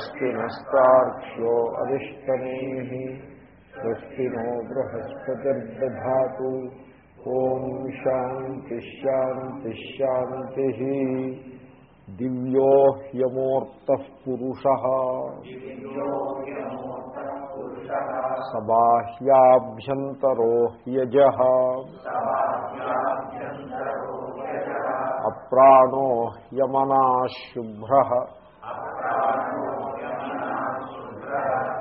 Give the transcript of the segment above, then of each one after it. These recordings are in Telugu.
స్వస్తి నష్టాఖ్యో అరిష్టనే స్వస్తి నో బృహస్పతిర్దా ఓం శాంతి శాంతి శాంతి. దివ్యో హ్యమూర్త పురుష. సబాహ్యాభ్యంతరో హ్యజ. అప్రాణో హ్యమనాశుభ్ర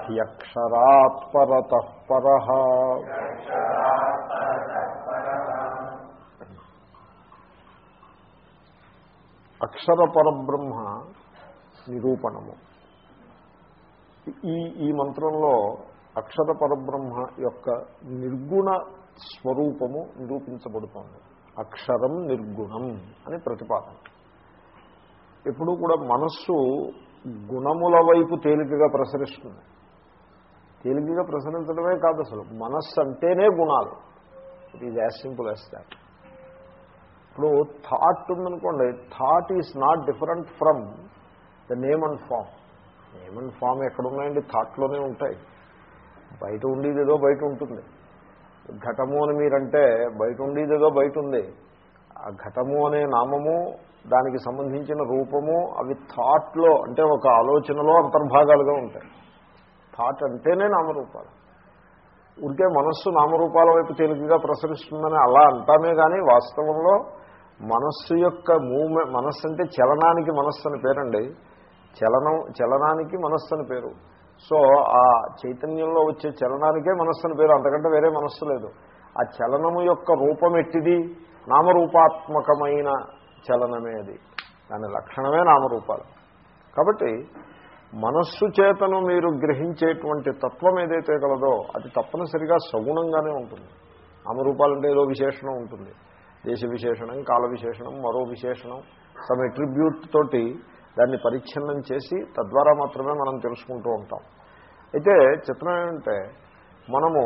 హ్యక్షరాత్ పరత పర అక్షర పరబ్రహ్మ నిరూపణము ఈ ఈ మంత్రంలో అక్షర పరబ్రహ్మ యొక్క నిర్గుణ స్వరూపము నిరూపించబడుతోంది. అక్షరం నిర్గుణం అని ప్రతిపాదన. ఎప్పుడూ కూడా మనస్సు గుణముల వైపు తేలికగా ప్రసరిస్తుంది. తేలికగా ప్రసరించడమే కాదు అసలు. మనస్సు అంటేనే గుణాలు. It is as simple as that ఇప్పుడు థాట్ ఉందనుకోండి thought is not different from the name and form name and form ఎక్కడున్నాయండి? థాట్లోనే ఉంటాయి. బయట ఉండేది ఏదో బయట ఉంటుంది. ఘటము అని మీరంటే బయట ఉండేది ఏదో బయట ఉంది. ఆ ఘటము అనే నామము దానికి సంబంధించిన రూపము అవి థాట్లో అంటే ఒక ఆలోచనలో అంతర్భాగాలుగా ఉంటాయి. థాట్ అంటేనే నామరూపాలు. ఉంటే మనస్సు నామరూపాల వైపు తేలికగా ప్రసరిస్తుందని అలా అంటామే కానీ వాస్తవంలో మనస్సు యొక్క మూమెంట్ మనస్సు అంటే చలనానికి మనస్సు అని పేరండి. చలనం చలనానికి మనస్సు అని పేరు. సో ఆ చైతన్యంలో వచ్చే చలనానికే మనస్సు అని పేరు. అంతకంటే వేరే మనస్సు లేదు. ఆ చలనము యొక్క రూపం ఎట్టిది నామరూపాత్మకమైన చలనమే అది. దాని లక్షణమే నామరూపాలు. కాబట్టి మనస్సు చేతను మీరు గ్రహించేటువంటి తత్వం ఏదైతే కలదో అది తప్పనిసరిగా సగుణంగానే ఉంటుంది. నామరూపాలంటే ఏదో విశేషణం ఉంటుంది. దేశ విశేషణం కాల విశేషణం మరో విశేషణం సమ్ ఎట్రిబ్యూట్ తోటి దాన్ని పరిచ్ఛిన్నం చేసి తద్వారా మాత్రమే మనం తెలుసుకుంటూ ఉంటాం. అయితే చిత్రం ఏంటంటే మనము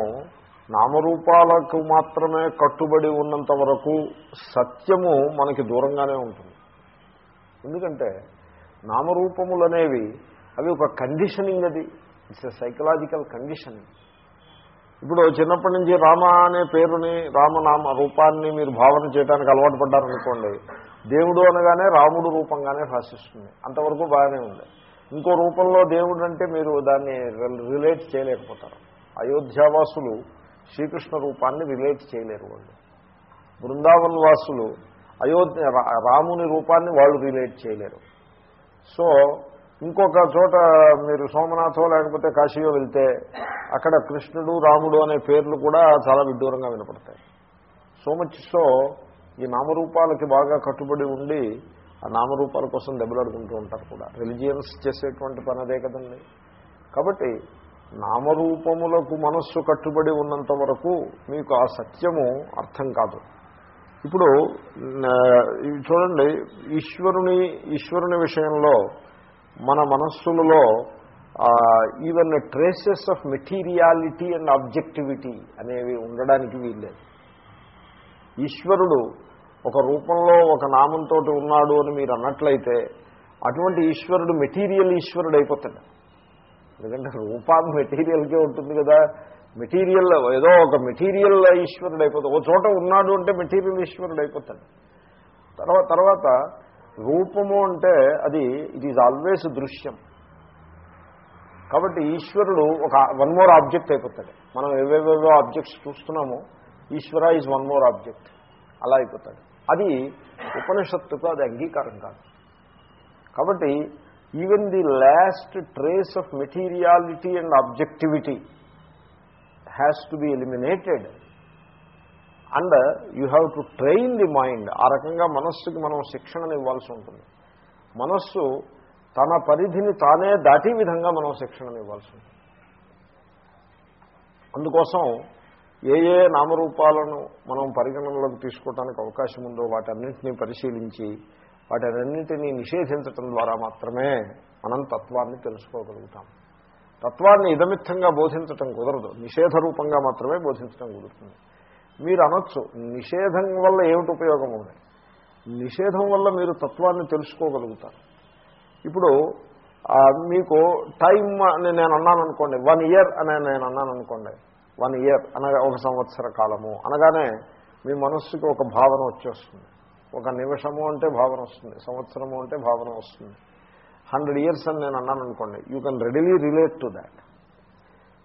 నామరూపాలకు మాత్రమే కట్టుబడి ఉన్నంత వరకు సత్యము మనకి దూరంగానే ఉంటుంది. ఎందుకంటే నామరూపములు అనేవి అవి ఒక కండిషనింగ్ అది. ఇట్స్ ఎ సైకలాజికల్ కండిషనింగ్ ఇప్పుడు చిన్నప్పటి నుంచి రామ అనే పేరుని రామనామ రూపాన్ని మీరు భావన చేయడానికి అలవాటు పడ్డారనుకోండి దేవుడు అనగానే రాముడు రూపంగానే భాషిస్తుంది. అంతవరకు బాగానే ఉంది. ఇంకో రూపంలో దేవుడు అంటే మీరు దాన్ని రిలేట్ చేయలేకపోతారు. అయోధ్యావాసులు శ్రీకృష్ణ రూపాన్ని రిలేట్ చేయలేరు వాళ్ళు. బృందావన్ వాసులు అయోధ్య రాముని రూపాన్ని వాళ్ళు రిలేట్ చేయలేరు. సో ఇంకొక చోట మీరు సోమనాథో లేకపోతే కాశీయో వెళ్తే అక్కడ కృష్ణుడు రాముడు అనే పేర్లు కూడా చాలా విడ్డూరంగా వినపడతాయి. సో మచ్ సో ఈ నామరూపాలకి బాగా కట్టుబడి ఉండి ఆ నామరూపాల కోసం దెబ్బలాడుకుంటూ ఉంటారు కూడా. రిలిజియన్స్ చేసేటువంటి పని అదే కదండి. కాబట్టి నామరూపములకు మనస్సు కట్టుబడి ఉన్నంత వరకు మీకు ఆ సత్యము అర్థం కాదు. ఇప్పుడు చూడండి ఈశ్వరుని ఈశ్వరుని విషయంలో మన మనస్సులలో even traces of materiality and objectivity అనేవి ఉండడానికి వీల్లేదు. ఈశ్వరుడు ఒక రూపంలో ఒక నామంతో ఉన్నాడు అని మీరు అన్నట్లయితే అటువంటి ఈశ్వరుడు మెటీరియల్ ఈశ్వరుడు అయిపోతాడు. ఎందుకంటే రూపాన్ని మెటీరియల్కే ఉంటుంది కదా. మెటీరియల్ ఏదో ఒక మెటీరియల్ ఈశ్వరుడు అయిపోతాడు. ఒక చోట ఉన్నాడు అంటే మెటీరియల్ ఈశ్వరుడు అయిపోతాడు. తర్వాత తర్వాత రూపము అంటే అది ఇట్ ఈజ్ ఆల్వేస్ దృశ్యం. కాబట్టి ఈశ్వరుడు ఒక వన్ మోర్ ఆబ్జెక్ట్ అయిపోతాడు. మనం ఏవేవేవో objects చూస్తున్నామో Ishwara is one more object అలా అయిపోతాడు. అది ఉపనిషత్తుకు అది అంగీకారం కాదు. కాబట్టి even the last trace of materiality and objectivity has to be eliminated and you have to train the mind. ఆ రకంగా మనస్సుకి మనం శిక్షణను ఇవ్వాల్సి ఉంటుంది. మనస్సు తన పరిధిని తానే దాటి విధంగా మనం శిక్షణను ఇవ్వాల్సి ఉంటుంది. అందుకోసం ఏ ఏ నామరూపాలను మనం పరిగణనలోకి తీసుకోవడానికి అవకాశం ఉందో వాటన్నింటినీ పరిశీలించి వాటన్నింటినీ నిషేధించటం ద్వారా మాత్రమే మనం తత్వాన్ని తెలుసుకోగలుగుతాం. తత్వాన్ని ఇదమిత్తంగా బోధించటం కుదరదు. నిషేధ రూపంగా మాత్రమే బోధించటం కుదురుతుంది. మీరు అనొచ్చు నిషేధం వల్ల ఏమిటి ఉపయోగం ఉంది? నిషేధం వల్ల మీరు తత్వాన్ని తెలుసుకోగలుగుతారు. ఇప్పుడు మీకు టైం అని నేను అన్నాను అనుకోండి వన్ ఇయర్ అని నేను అన్నాను అనుకోండి వన్ ఇయర్ అనగా ఒక సంవత్సర కాలము అనగానే మీ మనస్సుకి ఒక భావన వచ్చేస్తుంది. ఒక నిమిషము అంటే భావన వస్తుంది సంవత్సరము అంటే భావన వస్తుంది. హండ్రెడ్ ఇయర్స్ అని నేను అన్నాను అనుకోండి you can readily relate to that.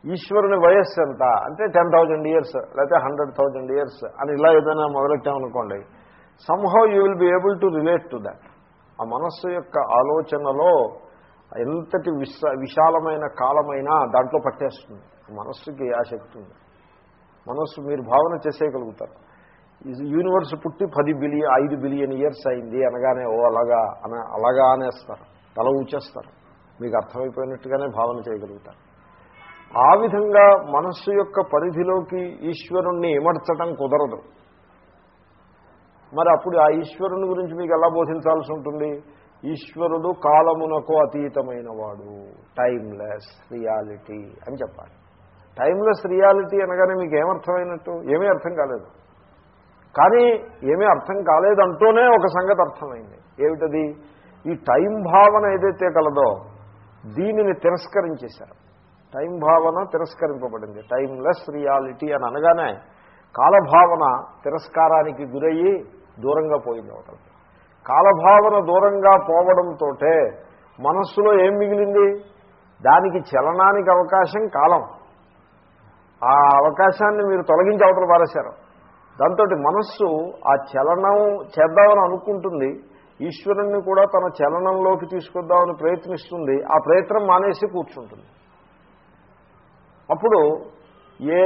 ఈశ్వరుని వయస్సు ఎంత? అంటే టెన్ థౌజండ్ ఇయర్స్ లేకపోతే హండ్రెడ్ థౌజండ్ ఇయర్స్ అని ఇలా ఏదైనా మొదలెట్టామనుకోండి somehow you will be able to relate to that ఆ మనస్సు యొక్క ఆలోచనలో ఎంతటి విశ విశాలమైన కాలమైనా దాంట్లో పట్టేస్తుంది. మనస్సుకి ఆ శక్తి ఉంది. మనస్సు మీరు భావన చేసేయగలుగుతారు. యూనివర్స్ పుట్టి పది బిలియన్ ఐదు బిలియన్ ఇయర్స్ అయింది అనగానే ఓ అలాగా అన అలాగా అనేస్తారు. తల ఊచేస్తారు. మీకు అర్థమైపోయినట్టుగానే భావన చేయగలుగుతారు. ఆ విధంగా మనస్సు యొక్క పరిధిలోకి ఈశ్వరుణ్ణి ఇమర్చటం కుదరదు. మరి అప్పుడు ఆ ఈశ్వరుని గురించి మీకు ఎలా బోధించాల్సి ఉంటుంది? ఈశ్వరుడు కాలమునకు అతీతమైన వాడు టైమ్లెస్ రియాలిటీ అని చెప్పాలి. టైమ్లెస్ రియాలిటీ అనగానే మీకు ఏమర్థమైనట్టు ఏమీ అర్థం కాలేదు. కానీ ఏమీ అర్థం కాలేదంటూనే ఒక సంగతి అర్థమైంది. ఏమిటది? ఈ టైం భావన ఏదైతే కలదో దీనిని తిరస్కరించేశారు. టైం భావన తిరస్కరింపబడింది. టైమ్లెస్ రియాలిటీ అని అనగానే కాలభావన తిరస్కారానికి గురయ్యి దూరంగా పోయింది ఒకటి. కాలభావన దూరంగా పోవడంతో మనస్సులో ఏం మిగిలింది? దానికి చలనానికి అవకాశం కాలం. ఆ అవకాశాన్ని మీరు తొలగించి అవతల పారేశారు. దాంతో మనస్సు ఆ చలనం చేద్దామని అనుకుంటుంది. ఈశ్వరుణ్ణి కూడా తన చలనంలోకి తీసుకొద్దామని ప్రయత్నిస్తుంది. ఆ ప్రయత్నం మానేసి కూర్చుంటుంది. అప్పుడు ఏ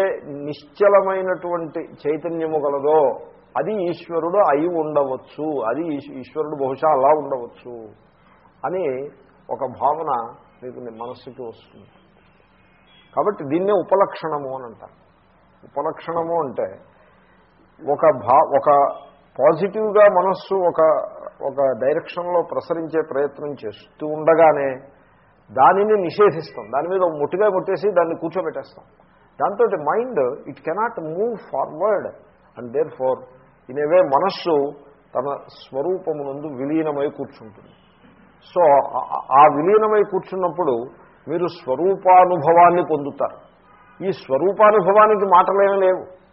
నిశ్చలమైనటువంటి చైతన్యము గలదో అది ఈశ్వరుడు అయి ఉండవచ్చు. అది ఈశ్వరుడు బహుశా అలా ఉండవచ్చు అని ఒక భావన మీకు నీ మనస్సుకి వస్తుంది. కాబట్టి దీన్నే ఉపలక్షణము అని అంటారు. ఉపలక్షణము అంటే ఒక భా ఒక పాజిటివ్గా మనస్సు ఒక ఒక డైరెక్షన్లో ప్రసరించే ప్రయత్నం చేస్తూ ఉండగానే దానిని నిషేధిస్తాం. దాని మీద ముట్టిగా కొట్టేసి దాన్ని కూర్చోబెట్టేస్తాం. దాంతో mind it cannot move forward and thereafter in a way మనస్సు తన స్వరూపమునందు విలీనమై కూర్చుంటుంది. సో ఆ- విలీనమై కూర్చున్నప్పుడు మీరు స్వరూపానుభవాన్ని పొందుతారు. ఈ స్వరూపానుభవానికి మాటలేమీ లేవు.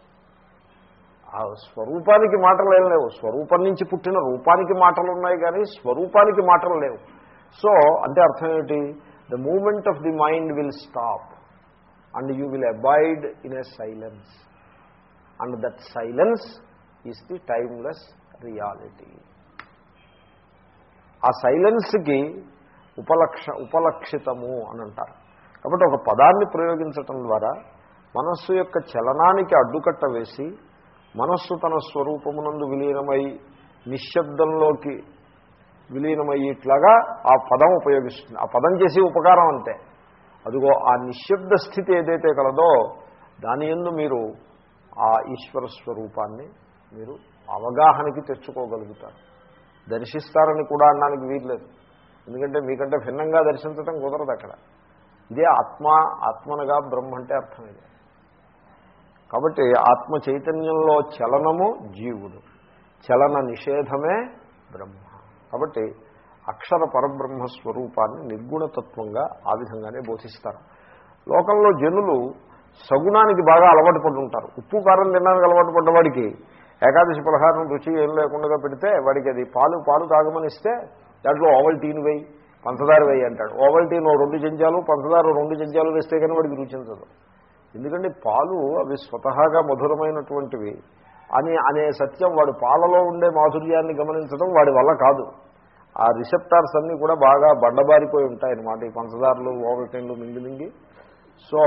ఆ స్వరూపానికి మాటలేం లేవు. స్వరూపం నుంచి పుట్టిన రూపానికి మాటలు ఉన్నాయి కానీ స్వరూపానికి మాటలు లేవు. సో అంటే అర్థం ఏమిటి? The moment of the mind will stop and you will abide in a silence and that silence is the timeless reality ఆ సైలెన్స్కి ఉపలక్ష ఉపలక్షితము అని అంటారు. కాబట్టి ఒక పదాన్ని ప్రయోగించటం ద్వారా మనస్సు యొక్క చలనానికి అడ్డుకట్ట వేసి మనస్సు తన స్వరూపమునందు విలీనమై నిశ్శబ్దంలోకి విలీనమయ్యేట్లాగా ఆ పదం ఉపయోగిస్తుంది. ఆ పదం చేసే ఉపకారం అంతే. అదిగో ఆ నిశ్శబ్ద స్థితి ఏదైతే కలదో దాని ఎందు మీరు ఆ ఈశ్వర స్వరూపాన్ని మీరు అవగాహనకి తెచ్చుకోగలుగుతారు. దర్శిస్తారని కూడా అనడానికి వీల్లేదు. ఎందుకంటే మీకంటే భిన్నంగా దర్శించడం కుదరదు అక్కడ. ఇదే ఆత్మ ఆత్మనగా బ్రహ్మ అంటే అర్థం ఇదే. కాబట్టి ఆత్మ చైతన్యంలో చలనము జీవుడు. చలన నిషేధమే బ్రహ్మ. కాబట్టి అక్షర పరబ్రహ్మ స్వరూపాన్ని నిర్గుణతత్వంగా ఆ విధంగానే బోధిస్తారు. లోకంలో జనులు సగుణానికి బాగా అలవాటు పడి ఉంటారు ఉప్పు కారం తినడానికి అలవాటు పడ్డవాడికి ఏకాదశి పలహారం రుచి ఏం లేకుండా పెడితే వాడికి అది పాలు పాలు తాగమని ఇస్తే దాంట్లో ఓవల్టీన్ వేయి పంచదార వేయి అంటాడు. ఓవల్ టీన్ రెండు చెంచాలు పంచదార రెండు చెంచాలు వేస్తే కానీ వాడికి రుచించదు ఎందుకంటే పాలు అవి స్వతహాగా మధురమైనటువంటివి. అని అనే సత్యం వాడు పాలలో ఉండే మాధుర్యాన్ని గమనించడం వాడి వల్ల కాదు. ఆ రిసెప్టార్స్ అన్నీ కూడా బాగా బండబారిపోయి ఉంటాయి అన్నమాట ఈ పంచదారులు ఓవల్టైన్లు మింగి మింగి. సో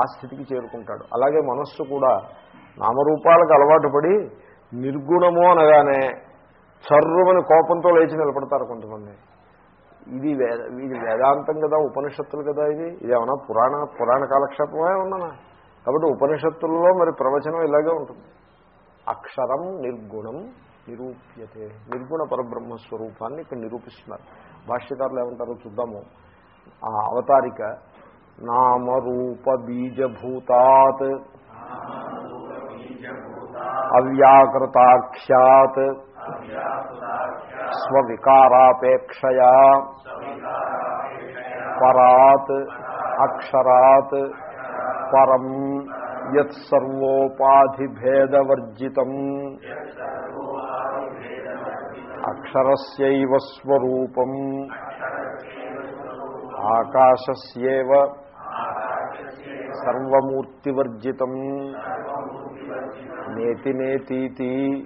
ఆ స్థితికి చేరుకుంటాడు. అలాగే మనస్సు కూడా నామరూపాలకు అలవాటు పడి నిర్గుణము అనగానే చర్రుమని కోపంతో లేచి నిలబడతారు కొంతమంది. ఇది వేద ఇది వేదాంతం కదా ఉపనిషత్తులు కదా ఇది. ఇదేమన్నా పురాణ పురాణ కాలక్షేపమే ఉన్నానా కాబట్టి ఉపనిషత్తుల్లో మరి ప్రవచనం ఇలాగే ఉంటుంది. అక్షరం నిర్గుణం నిరూప్యతే. నిర్గుణ పరబ్రహ్మ స్వరూపాన్ని ఇక్కడ నిరూపిస్తున్నారు. భాష్యకారులు ఏమంటారో చూద్దాము. ఆ అవతారిక నామరూప బీజభూతాత్ అవ్యాకృతాఖ్యాత్. స్వవికారాపేక్షయా. పరాత్. అక్షరాత్. పరం. యత్సర్వోపాధిభేదవర్జితం. అక్షరస్యవ స్వరూపం. ఆకాశస్యేవ సర్వమూర్తివర్జితం. నేతి నేతీతి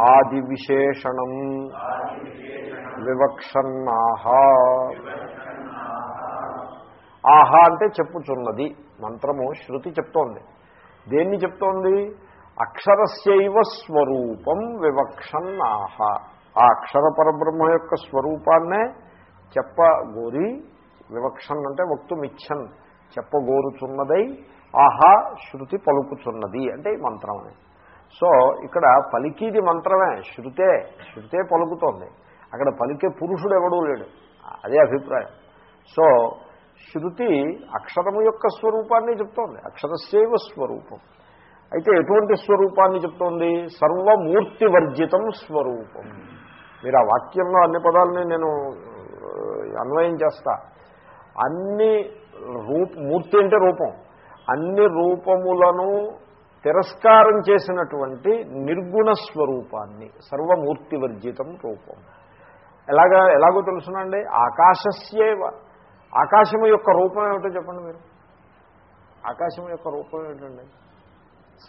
ఆది విశేషణం వివక్షన్నాహ. ఆహా అంటే చెప్పుచున్నది. మంత్రము శృతి చెప్తోంది. దేన్ని చెప్తోంది? అక్షరస్యైవ స్వరూపం వివక్షన్నాహ. ఆ అక్షర పరబ్రహ్మ యొక్క స్వరూపాన్నే చెప్పగోరి వివక్షన్ అంటే వక్తుమిచ్చన్ చెప్పగోరుచున్నదై ఆహా శృతి పలుకుచున్నది అంటే ఈ మంత్రమే. సో ఇక్కడ పలికిది మంత్రమే శృతే శృతే పలుకుతోంది. అక్కడ పలికే పురుషుడు ఎవడూ లేడు. అదే అభిప్రాయం. సో శృతి అక్షరము యొక్క స్వరూపాన్ని చెప్తోంది. అక్షరస్యవ స్వరూపం. అయితే ఎటువంటి స్వరూపాన్ని చెప్తోంది? సర్వమూర్తి వర్జితం స్వరూపం. మీరు ఆ వాక్యంలో అన్ని పదాలని నేను అన్వయం చేస్తా. అన్ని రూప మూర్తి అంటే రూపం. అన్ని రూపములను తిరస్కారం చేసినటువంటి నిర్గుణ స్వరూపాన్ని సర్వమూర్తి వర్జితం రూపం. ఎలాగా ఎలాగో తెలుసునండి? ఆకాశస్యేవ. ఆకాశము యొక్క రూపం ఏమిటో చెప్పండి మీరు. ఆకాశం యొక్క రూపం ఏమిటండి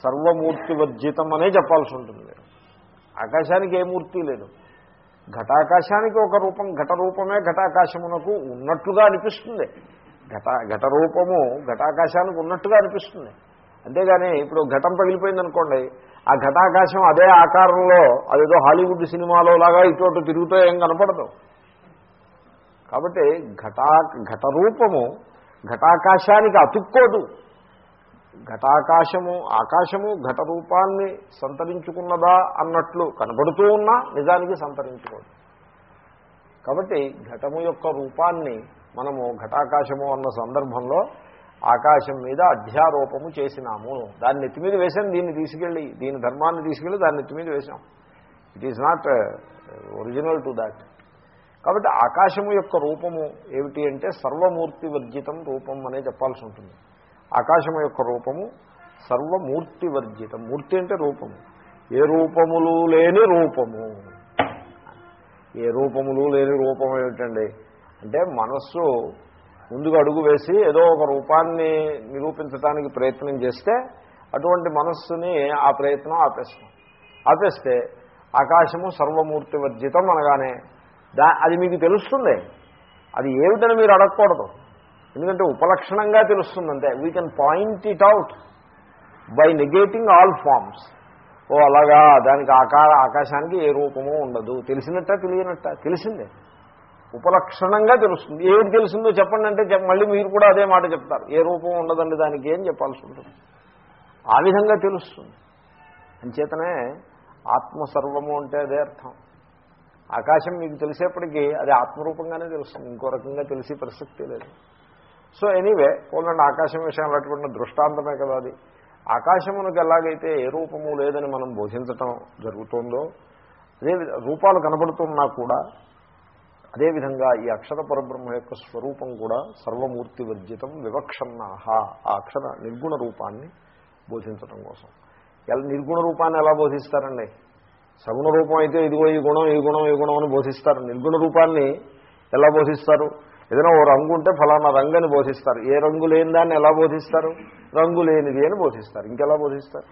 సర్వమూర్తి వర్జితం అనే చెప్పాల్సి ఉంటుంది. మీరు ఆకాశానికి ఏ మూర్తి లేదు. ఘటాకాశానికి ఒక రూపం ఘట రూపమే ఘటాకాశమునకు ఉన్నట్టుగా అనిపిస్తుంది. ఘట ఘట రూపము ఘటాకాశానికి ఉన్నట్టుగా అనిపిస్తుంది. అంతేగాని ఇప్పుడు ఘటం పగిలిపోయింది అనుకోండి ఆ ఘటాకాశం అదే ఆకారంలో అదేదో హాలీవుడ్ సినిమాలో లాగా ఇటు తిరుగుతూ ఏం కనపడదు. కాబట్టి ఘటా ఘటరూపము ఘటాకాశానికి అతుక్కోదు. ఘటాకాశము ఆకాశము ఘట రూపాన్ని సంతరించుకున్నదా అన్నట్లు కనబడుతూ ఉన్నా నిజానికి సంతరించుకోదు. కాబట్టి ఘటము యొక్క రూపాన్ని మనము ఘటాకాశము అన్న సందర్భంలో ఆకాశం మీద అధ్యారోపము చేసినాము. దాన్ని నెత్తి మీద వేసాం దీన్ని తీసుకెళ్ళి దీని ధర్మాన్ని తీసుకెళ్ళి దాన్ని నెత్తి మీద వేసాం it is not original to that కాబట్టి ఆకాశము యొక్క రూపము ఏమిటి అంటే సర్వమూర్తి వర్జితం రూపం అనే చెప్పాల్సి ఉంటుంది. ఆకాశము యొక్క రూపము సర్వమూర్తి వర్జితం. మూర్తి అంటే రూపము. ఏ రూపములు లేని రూపము. ఏ రూపములు లేని రూపం ఏమిటండి? అంటే మనస్సు ముందుకు అడుగు వేసి ఏదో ఒక రూపాన్ని నిరూపించడానికి ప్రయత్నం చేస్తే అటువంటి మనస్సుని ఆ ప్రయత్నం ఆపేస్తాం. ఆపేస్తే ఆకాశము సర్వమూర్తి వర్జితం అనగానే దా అది మీకు తెలుస్తుంది. అది ఏమిటని మీరు అడగకూడదు. ఎందుకంటే ఉపలక్షణంగా తెలుస్తుంది అంతే. We can point it out by negating all forms ఓ అలాగా దానికి ఆకా ఆకాశానికి ఏ రూపమో ఉండదు. తెలిసినట్ట తెలియనట్ట? తెలిసిందే. ఉపలక్షణంగా తెలుస్తుంది. ఏమిటి తెలిసిందో చెప్పండి అంటే మళ్ళీ మీరు కూడా అదే మాట చెప్తారు. ఏ రూపం ఉండదండి దానికి ఏం చెప్పాల్సి ఉంటుంది? ఆ విధంగా తెలుస్తుంది. అంచేతనే ఆత్మసర్వము అంటే అదే అర్థం. ఆకాశం మీకు తెలిసేప్పటికీ అది ఆత్మరూపంగానే తెలుస్తుంది. ఇంకో రకంగా తెలిసే పరిస్థితి లేదు. సో ఎనీవే పోలండి ఆకాశం విషయంలో అటువంటి దృష్టాంతమే కదా అది. ఆకాశమునకు ఎలాగైతే ఏ రూపము లేదని మనం బోధించటం జరుగుతుందో అదే రూపాలు కనబడుతున్నా కూడా అదేవిధంగా ఈ అక్షర పరబ్రహ్మ యొక్క స్వరూపం కూడా సర్వమూర్తి వర్జితం వివక్షన్నాహ ఆ అక్షర నిర్గుణ రూపాన్ని బోధించటం కోసం. ఎలా నిర్గుణ రూపాన్ని ఎలా బోధిస్తారండి? సగుణ రూపం అయితే ఇదిగో ఈ గుణం ఈ గుణం ఈ గుణం అని బోధిస్తారు. నిర్గుణ రూపాన్ని ఎలా బోధిస్తారు? ఏదైనా ఓ రంగు ఉంటే ఫలానా రంగు అని బోధిస్తారు. ఏ రంగు లేని దాన్ని ఎలా బోధిస్తారు? రంగు లేనిది అని బోధిస్తారు. ఇంకెలా బోధిస్తారు?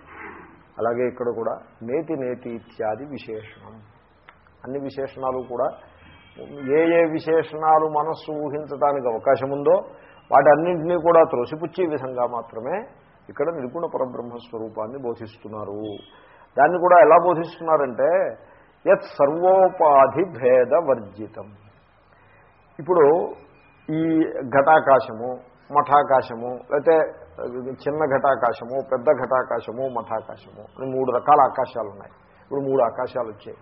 అలాగే ఇక్కడ కూడా నేతి నేతి ఇత్యాది విశేషణం. అన్ని విశేషణాలు కూడా ఏ ఏ విశేషణాలు మనస్సు ఊహించడానికి అవకాశం ఉందో వాటన్నింటినీ కూడా త్రోసిపుచ్చే విధంగా మాత్రమే ఇక్కడ నిర్గుణ పరబ్రహ్మ స్వరూపాన్ని బోధిస్తున్నారు. దాన్ని కూడా ఎలా బోధిస్తున్నారంటే యత్ సర్వోపాధి భేద వర్జితం. ఇప్పుడు ఈ ఘటాకాశము మఠాకాశము లేకపోతే చిన్న ఘటాకాశము పెద్ద ఘటాకాశము మఠాకాశము అని మూడు రకాల ఆకాశాలు ఉన్నాయి. ఇప్పుడు మూడు ఆకాశాలు వచ్చాయి.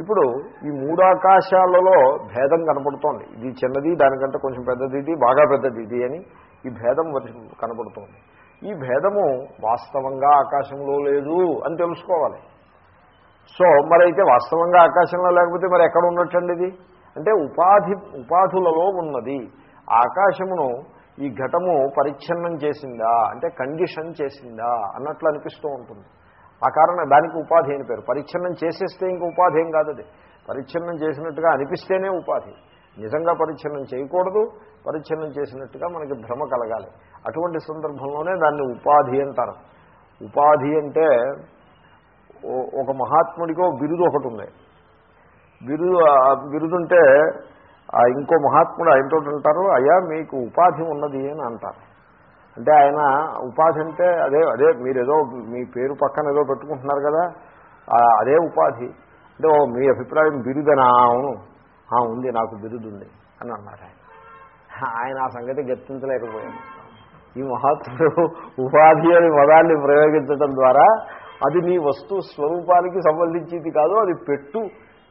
ఇప్పుడు ఈ మూడు ఆకాశాలలో భేదం కనపడుతోంది. ఇది చిన్నది దానికంటే కొంచెం పెద్దది ఇది బాగా పెద్దది ఇది అని ఈ భేదం కనపడుతోంది. ఈ భేదము వాస్తవంగా ఆకాశంలో లేదు అని తెలుసుకోవాలి. సో మరైతే వాస్తవంగా ఆకాశంలో లేకపోతే మరి ఎక్కడ ఉన్నట్టండి ఇది? అంటే ఉపాధి ఉపాధులలో ఉన్నది. ఆకాశమును ఈ ఘటము పరిచ్ఛిన్నం చేసిందా? అంటే కండిషన్ చేసిందా? అన్నట్లు అనిపిస్తూ ఉంటుంది. ఆ కారణం దానికి ఉపాధి అని పేరు. పరిచ్ఛిన్నం చేసేస్తే ఇంక ఉపాధి ఏం కాదు అది పరిచ్ఛిన్నం చేసినట్టుగా అనిపిస్తేనే ఉపాధి. నిజంగా పరిచ్ఛిన్నం చేయకూడదు. పరిచ్ఛిన్నం చేసినట్టుగా మనకి భ్రమ కలగాలి. అటువంటి సందర్భంలోనే దాన్ని ఉపాధి అంటారు. ఉపాధి అంటే ఒక మహాత్ముడికో బిరుదు ఒకటి ఉంది బిరుదు బిరుదుంటే ఇంకో మహాత్ముడు ఆయనతో అంటారు అయ్యా మీకు ఉపాధి ఉన్నది అని అంటారు. అంటే ఆయన ఉపాధి అంటే అదే అదే మీరు ఏదో మీ పేరు పక్కన ఏదో పెట్టుకుంటున్నారు కదా అదే ఉపాధి. అంటే ఓ మీ అభిప్రాయం బిరుదనా? అవును. ఉంది నాకు బిరుదు ఉంది అని అన్నారు ఆయన. ఆయన ఆ సంగతి గుర్తించలేకపోయాడు. ఈ మహాత్ముడు ఉపాధి అనే పదాన్ని ప్రయోగించడం ద్వారా అది నీ వస్తు స్వరూపానికి సంబంధించింది కాదు అది పెట్టు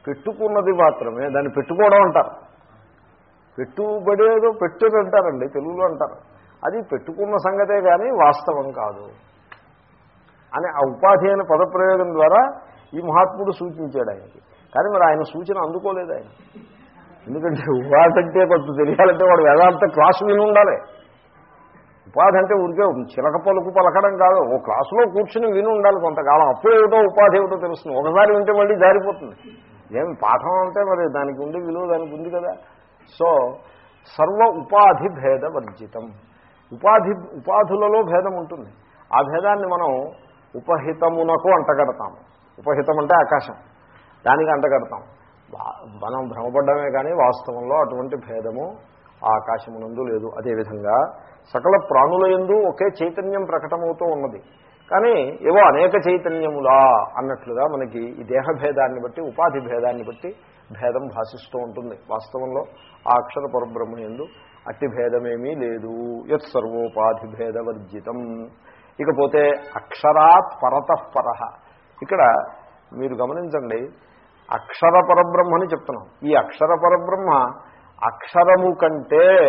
పెట్టుకున్నది మాత్రమే. దాన్ని పెట్టుకోవడం అంటారు. పెట్టుబడేదో పెట్టుని అంటారండి తెలుగులో అంటారు. అది పెట్టుకున్న సంగతే కానీ వాస్తవం కాదు. అని ఆ ఉపాధి అయిన పదప్రయోగం ద్వారా ఈ మహాత్ముడు సూచించాడు ఆయనకి. కానీ మరి ఆయన సూచన అందుకోలేదు ఆయన. ఎందుకంటే ఉపాధి అంటే కొంత తెలియాలంటే వాడు వేదాంత క్లాసు విని ఉండాలి. ఉపాధి అంటే ఊరికే చిలక పలుకు పలకడం కాదు. ఓ క్లాసులో కూర్చుని విని ఉండాలి కొంతకాలం. అప్పుడేమిటో ఉపాధి ఏమిటో తెలుస్తుంది. ఒకసారి వింటే మళ్ళీ జారిపోతుంది. ఏం పాఠం అంటే మరి దానికి ఉండి విలువ దానికి ఉంది కదా. సో సర్వ ఉపాధి భేద వర్జితం. ఉపాధి ఉపాధులలో భేదం ఉంటుంది. ఆ భేదాన్ని మనం ఉపహితమునకు అంటగడతాము. ఉపహితం అంటే ఆకాశం. దానికి అంటగడతాం మనం భ్రమపడ్డమే కానీ వాస్తవంలో అటువంటి భేదము ఆకాశమునందు లేదు. అదేవిధంగా సకల ప్రాణుల ఎందు ఒకే చైతన్యం ప్రకటమవుతూ ఉన్నది. కానీ ఏవో అనేక చైతన్యములా అన్నట్లుగా మనకి ఈ దేహ భేదాన్ని బట్టి ఉపాధి భేదాన్ని బట్టి భేదం భాషిస్తూ ఉంటుంది. వాస్తవంలో ఆ అక్షర పరబ్రహ్మ ఎందు అట్టి భేదమేమీ లేదు. యత్ సర్వోపాధి భేదవర్జితం. ఇకపోతే అక్షరాత్ పరతఃపర ఇక్కడ మీరు గమనించండి అక్షర పరబ్రహ్మని చెప్తున్నాం. ఈ అక్షర పరబ్రహ్మ అక్షరము కంటే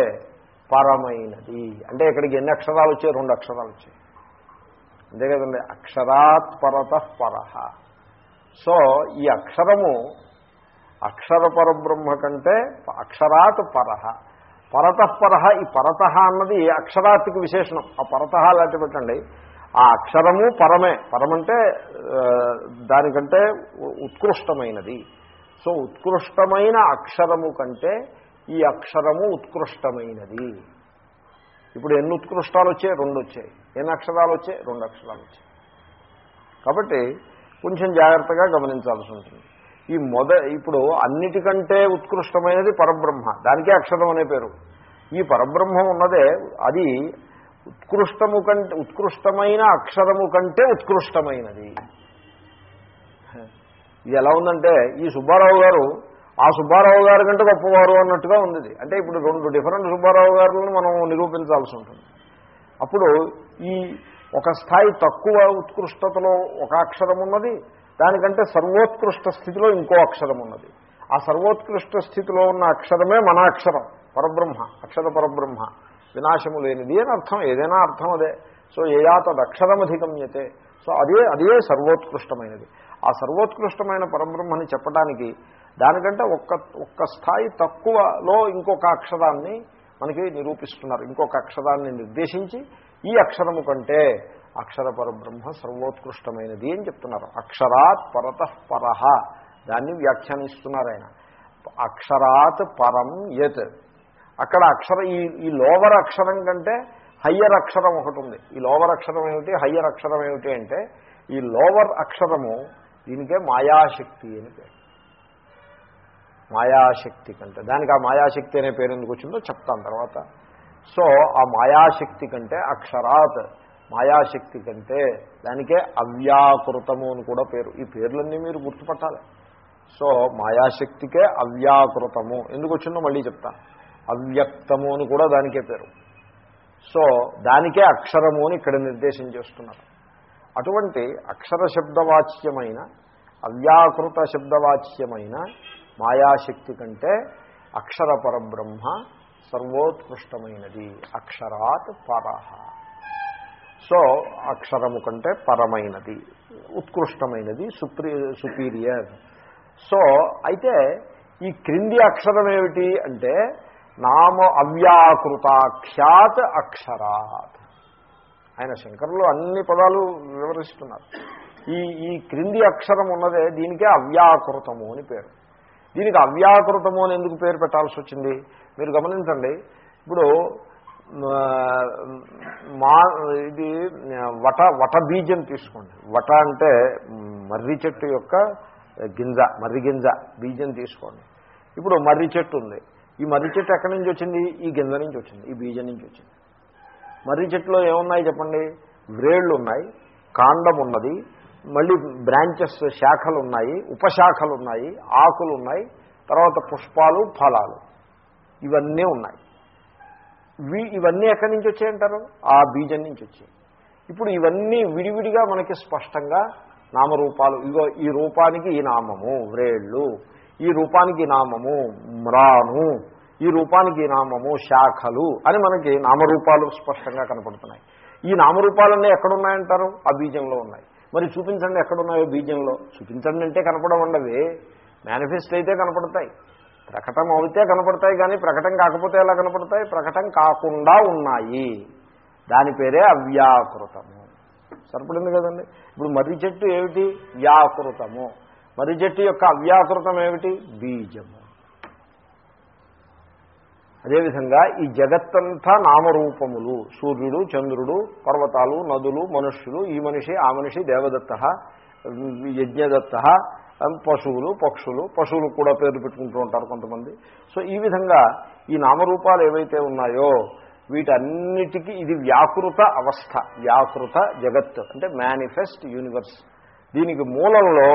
పరమైనది. అంటే ఇక్కడికి ఎన్ని అక్షరాలు వచ్చాయి? రెండు అక్షరాలు వచ్చాయి. అంతే కదండి. అక్షరాత్ పరత పరహ సో ఈ అక్షరము అక్షర పరబ్రహ్మ కంటే అక్షరాత్ పరహ పరతపర ఈ పరత అన్నది అక్షరాత్కి విశేషణం. ఆ పరత లాంటి పెట్టండి. ఆ అక్షరము పరమే. పరమంటే దానికంటే ఉత్కృష్టమైనది. సో ఉత్కృష్టమైన అక్షరము కంటే ఈ అక్షరము ఉత్కృష్టమైనది. ఇప్పుడు ఎన్ని ఉత్కృష్టాలు వచ్చాయి రెండు వచ్చాయి ఎన్ని అక్షరాలు వచ్చాయి రెండు అక్షరాలు వచ్చాయి కాబట్టి కొంచెం జాగ్రత్తగా గమనించాల్సి ఉంటుంది. ఈ మొద ఇప్పుడు అన్నిటికంటే ఉత్కృష్టమైనది పరబ్రహ్మ. దానికే అక్షరం అనే పేరు. ఈ పరబ్రహ్మం ఉన్నదే అది ఉత్కృష్టము కంటే ఉత్కృష్టమైన అక్షరము కంటే ఉత్కృష్టమైనది. ఇది ఎలా ఉందంటే ఈ సుబ్బారావు గారు ఆ సుబ్బారావు గారి కంటే గొప్పవారు అన్నట్టుగా ఉంది అంటే ఇప్పుడు రెండు డిఫరెంట్ సుబ్బారావు గారులను మనం నిరూపించాల్సి ఉంటుంది. అప్పుడు ఈ ఒక స్థాయి తక్కువ ఉత్కృష్టతలో ఒక అక్షరం ఉన్నది దానికంటే సర్వోత్కృష్ట స్థితిలో ఇంకో అక్షరం ఉన్నది. ఆ సర్వోత్కృష్ట స్థితిలో ఉన్న అక్షరమే మన అక్షరం పరబ్రహ్మ అక్షర పరబ్రహ్మ. వినాశము లేనిది అని అర్థం ఏదైనా అర్థం అదే. సో ఏయాతదక్షరమధిగమ్యతే సో అదే అదే సర్వోత్కృష్టమైనది. ఆ సర్వోత్కృష్టమైన పరబ్రహ్మని చెప్పడానికి దానికంటే ఒక్క ఒక్క స్థాయి తక్కువలో ఇంకొక అక్షరాన్ని మనకి నిరూపిస్తున్నారు. ఇంకొక అక్షరాన్ని నిర్దేశించి ఈ అక్షరము కంటే అక్షర పరబ్రహ్మ సర్వోత్కృష్టమైనది అని చెప్తున్నారు. అక్షరాత్ పరత పరహ దాన్ని వ్యాఖ్యానిస్తున్నారు ఆయన. అక్షరాత్ పరం యత్. అక్కడ అక్షరం ఈ ఈ లోవర్ అక్షరం కంటే హయ్యర్ అక్షరం ఒకటి ఉంది. ఈ లోవర్ అక్షరం ఏమిటి హయ్యర్ అక్షరం ఏమిటి అంటే ఈ లోవర్ అక్షరము దీనికే మాయాశక్తి అని పేరు. మాయాశక్తి కంటే. దానికి ఆ మాయాశక్తి అనే పేరు ఎందుకు వచ్చిందో చెప్తాను తర్వాత. సో ఆ మాయాశక్తి కంటే అక్షరాత్ మాయాశక్తి కంటే దానికే అవ్యాకృతము అని కూడా పేరు. ఈ పేర్లన్నీ మీరు గుర్తుపట్టాలి. సో మాయాశక్తికే అవ్యాకృతము. ఎందుకు వచ్చిందో మళ్ళీ చెప్తాను అవ్యక్తము అని కూడా దానికే పేరు. సో దానికే అక్షరము అని ఇక్కడ నిర్దేశం చేస్తున్నారు. అటువంటి అక్షర శబ్దవాచ్యమైన అవ్యాకృత శబ్దవాచ్యమైన మాయాశక్తి కంటే అక్షర పరబ్రహ్మ సర్వోత్కృష్టమైనది. అక్షరాత్ పరహ సో అక్షరము కంటే పరమైనది. ఉత్కృష్టమైనది సుప్రీ సుపీరియర్. సో అయితే ఈ క్రింది అక్షరం ఏమిటి అంటే నామ అవ్యాకృతాఖ్యాత్ అక్షరాత్. ఆయన శంకరులు అన్ని పదాలు వివరిస్తున్నారు. ఈ ఈ క్రింది అక్షరం ఉన్నదే దీనికే అవ్యాకృతము అని పేరు. దీనికి అవ్యాకృతము అని ఎందుకు పేరు పెట్టాల్సి వచ్చింది? మీరు గమనించండి. ఇప్పుడు మా ఇది వట వట బీజం తీసుకోండి. వట అంటే మర్రి చెట్టు యొక్క గింజ మర్రి గింజ బీజం తీసుకోండి. ఇప్పుడు మర్రి చెట్టు ఉంది. ఈ మర్రి చెట్టు ఎక్కడి నుంచి వచ్చింది? ఈ గింజ నుంచి వచ్చింది ఈ బీజం నుంచి వచ్చింది. మర్రి చెట్టులో ఏమున్నాయి చెప్పండి? వ్రేళ్ళు ఉన్నాయి కాండం ఉన్నది మళ్ళీ బ్రాంచెస్ శాఖలు ఉన్నాయి ఉపశాఖలు ఉన్నాయి ఆకులు ఉన్నాయి తర్వాత పుష్పాలు ఫలాలు. ఇవన్నీ ఉన్నాయి. ఇవన్నీ ఎక్కడి నుంచి వచ్చాయంటారు ఆ బీజం నుంచి వచ్చాయి. ఇప్పుడు ఇవన్నీ విడివిడిగా మనకి స్పష్టంగా నామరూపాలు ఇగో ఈ రూపానికి ఈ నామము వ్రేళ్ళు. ఈ రూపానికి నామము మ్రాను ఈ రూపానికి నామము శాఖలు అని మనకి నామరూపాలు స్పష్టంగా కనపడుతున్నాయి. ఈ నామరూపాలన్నీ ఎక్కడున్నాయంటారు? ఆ బీజంలో ఉన్నాయి. మరి చూపించండి ఎక్కడున్నాయో బీజంలో. చూపించండి అంటే కనపడవండవి మేనిఫెస్ట్ అయితే కనపడతాయి. ప్రకటన అవుతే కనపడతాయి కానీ ప్రకటన కాకపోతే ఎలా కనపడతాయి? ప్రకటన కాకుండా ఉన్నాయి. దాని పేరే అవ్యాకృతము. సరిపడింది కదండి? ఇప్పుడు మర్రి చెట్టు ఏమిటి? వ్యాకృతము. మర్రి చెట్టు యొక్క అవ్యాకృతం ఏమిటి? బీజము. అదేవిధంగా ఈ జగత్తంతా నామరూపములు. సూర్యుడు చంద్రుడు పర్వతాలు నదులు మనుష్యులు ఈ మనిషి ఆ మనిషి దేవదత్త యజ్ఞదత్త పశువులు పక్షులు పశువులు కూడా పేరు పెట్టుకుంటూ ఉంటారు కొంతమంది. సో ఈ విధంగా ఈ నామరూపాలు ఏవైతే ఉన్నాయో వీటన్నిటికీ ఇది వ్యాకృత అవస్థ. వ్యాకృత జగత్ అంటే మేనిఫెస్ట్ యూనివర్స్ దీనికి మూలంలో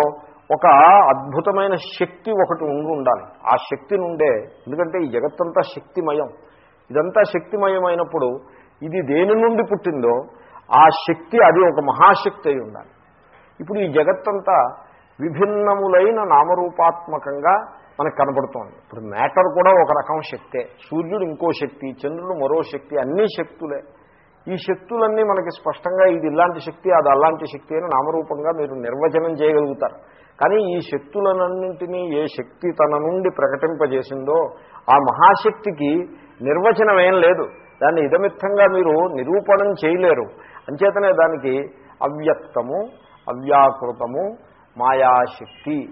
ఒక అద్భుతమైన శక్తి ఒకటి ఉండి ఉండాలి. ఆ శక్తి నుండే ఎందుకంటే ఈ జగత్తంతా శక్తిమయం. ఇదంతా శక్తిమయమైనప్పుడు ఇది దేని నుండి పుట్టిందో ఆ శక్తి అది ఒక మహాశక్తి అయి ఉండాలి. ఇప్పుడు ఈ జగత్తంతా విభిన్నములైన నామరూపాత్మకంగా మనకు కనపడుతోంది. ఇప్పుడు మ్యాటర్ కూడా ఒక రకం శక్తే. సూర్యుడు ఇంకో శక్తి చంద్రుడు మరో శక్తి అన్నీ శక్తులే. ఈ శక్తులన్నీ మనకి స్పష్టంగా ఇది ఇలాంటి శక్తి అది అలాంటి శక్తి అని నామరూపంగా మీరు నిర్వచనం చేయగలుగుతారు. కానీ ఈ శక్తులనన్నింటినీ ఏ శక్తి తన నుండి ప్రకటింపజేసిందో ఆ మహాశక్తికి నిర్వచనం ఏం లేదు. దాన్ని ఇదమిత్తంగా మీరు నిరూపణం చేయలేరు. అంచేతనే దానికి అవ్యక్తము అవ్యాకృతము మాయాశక్తి.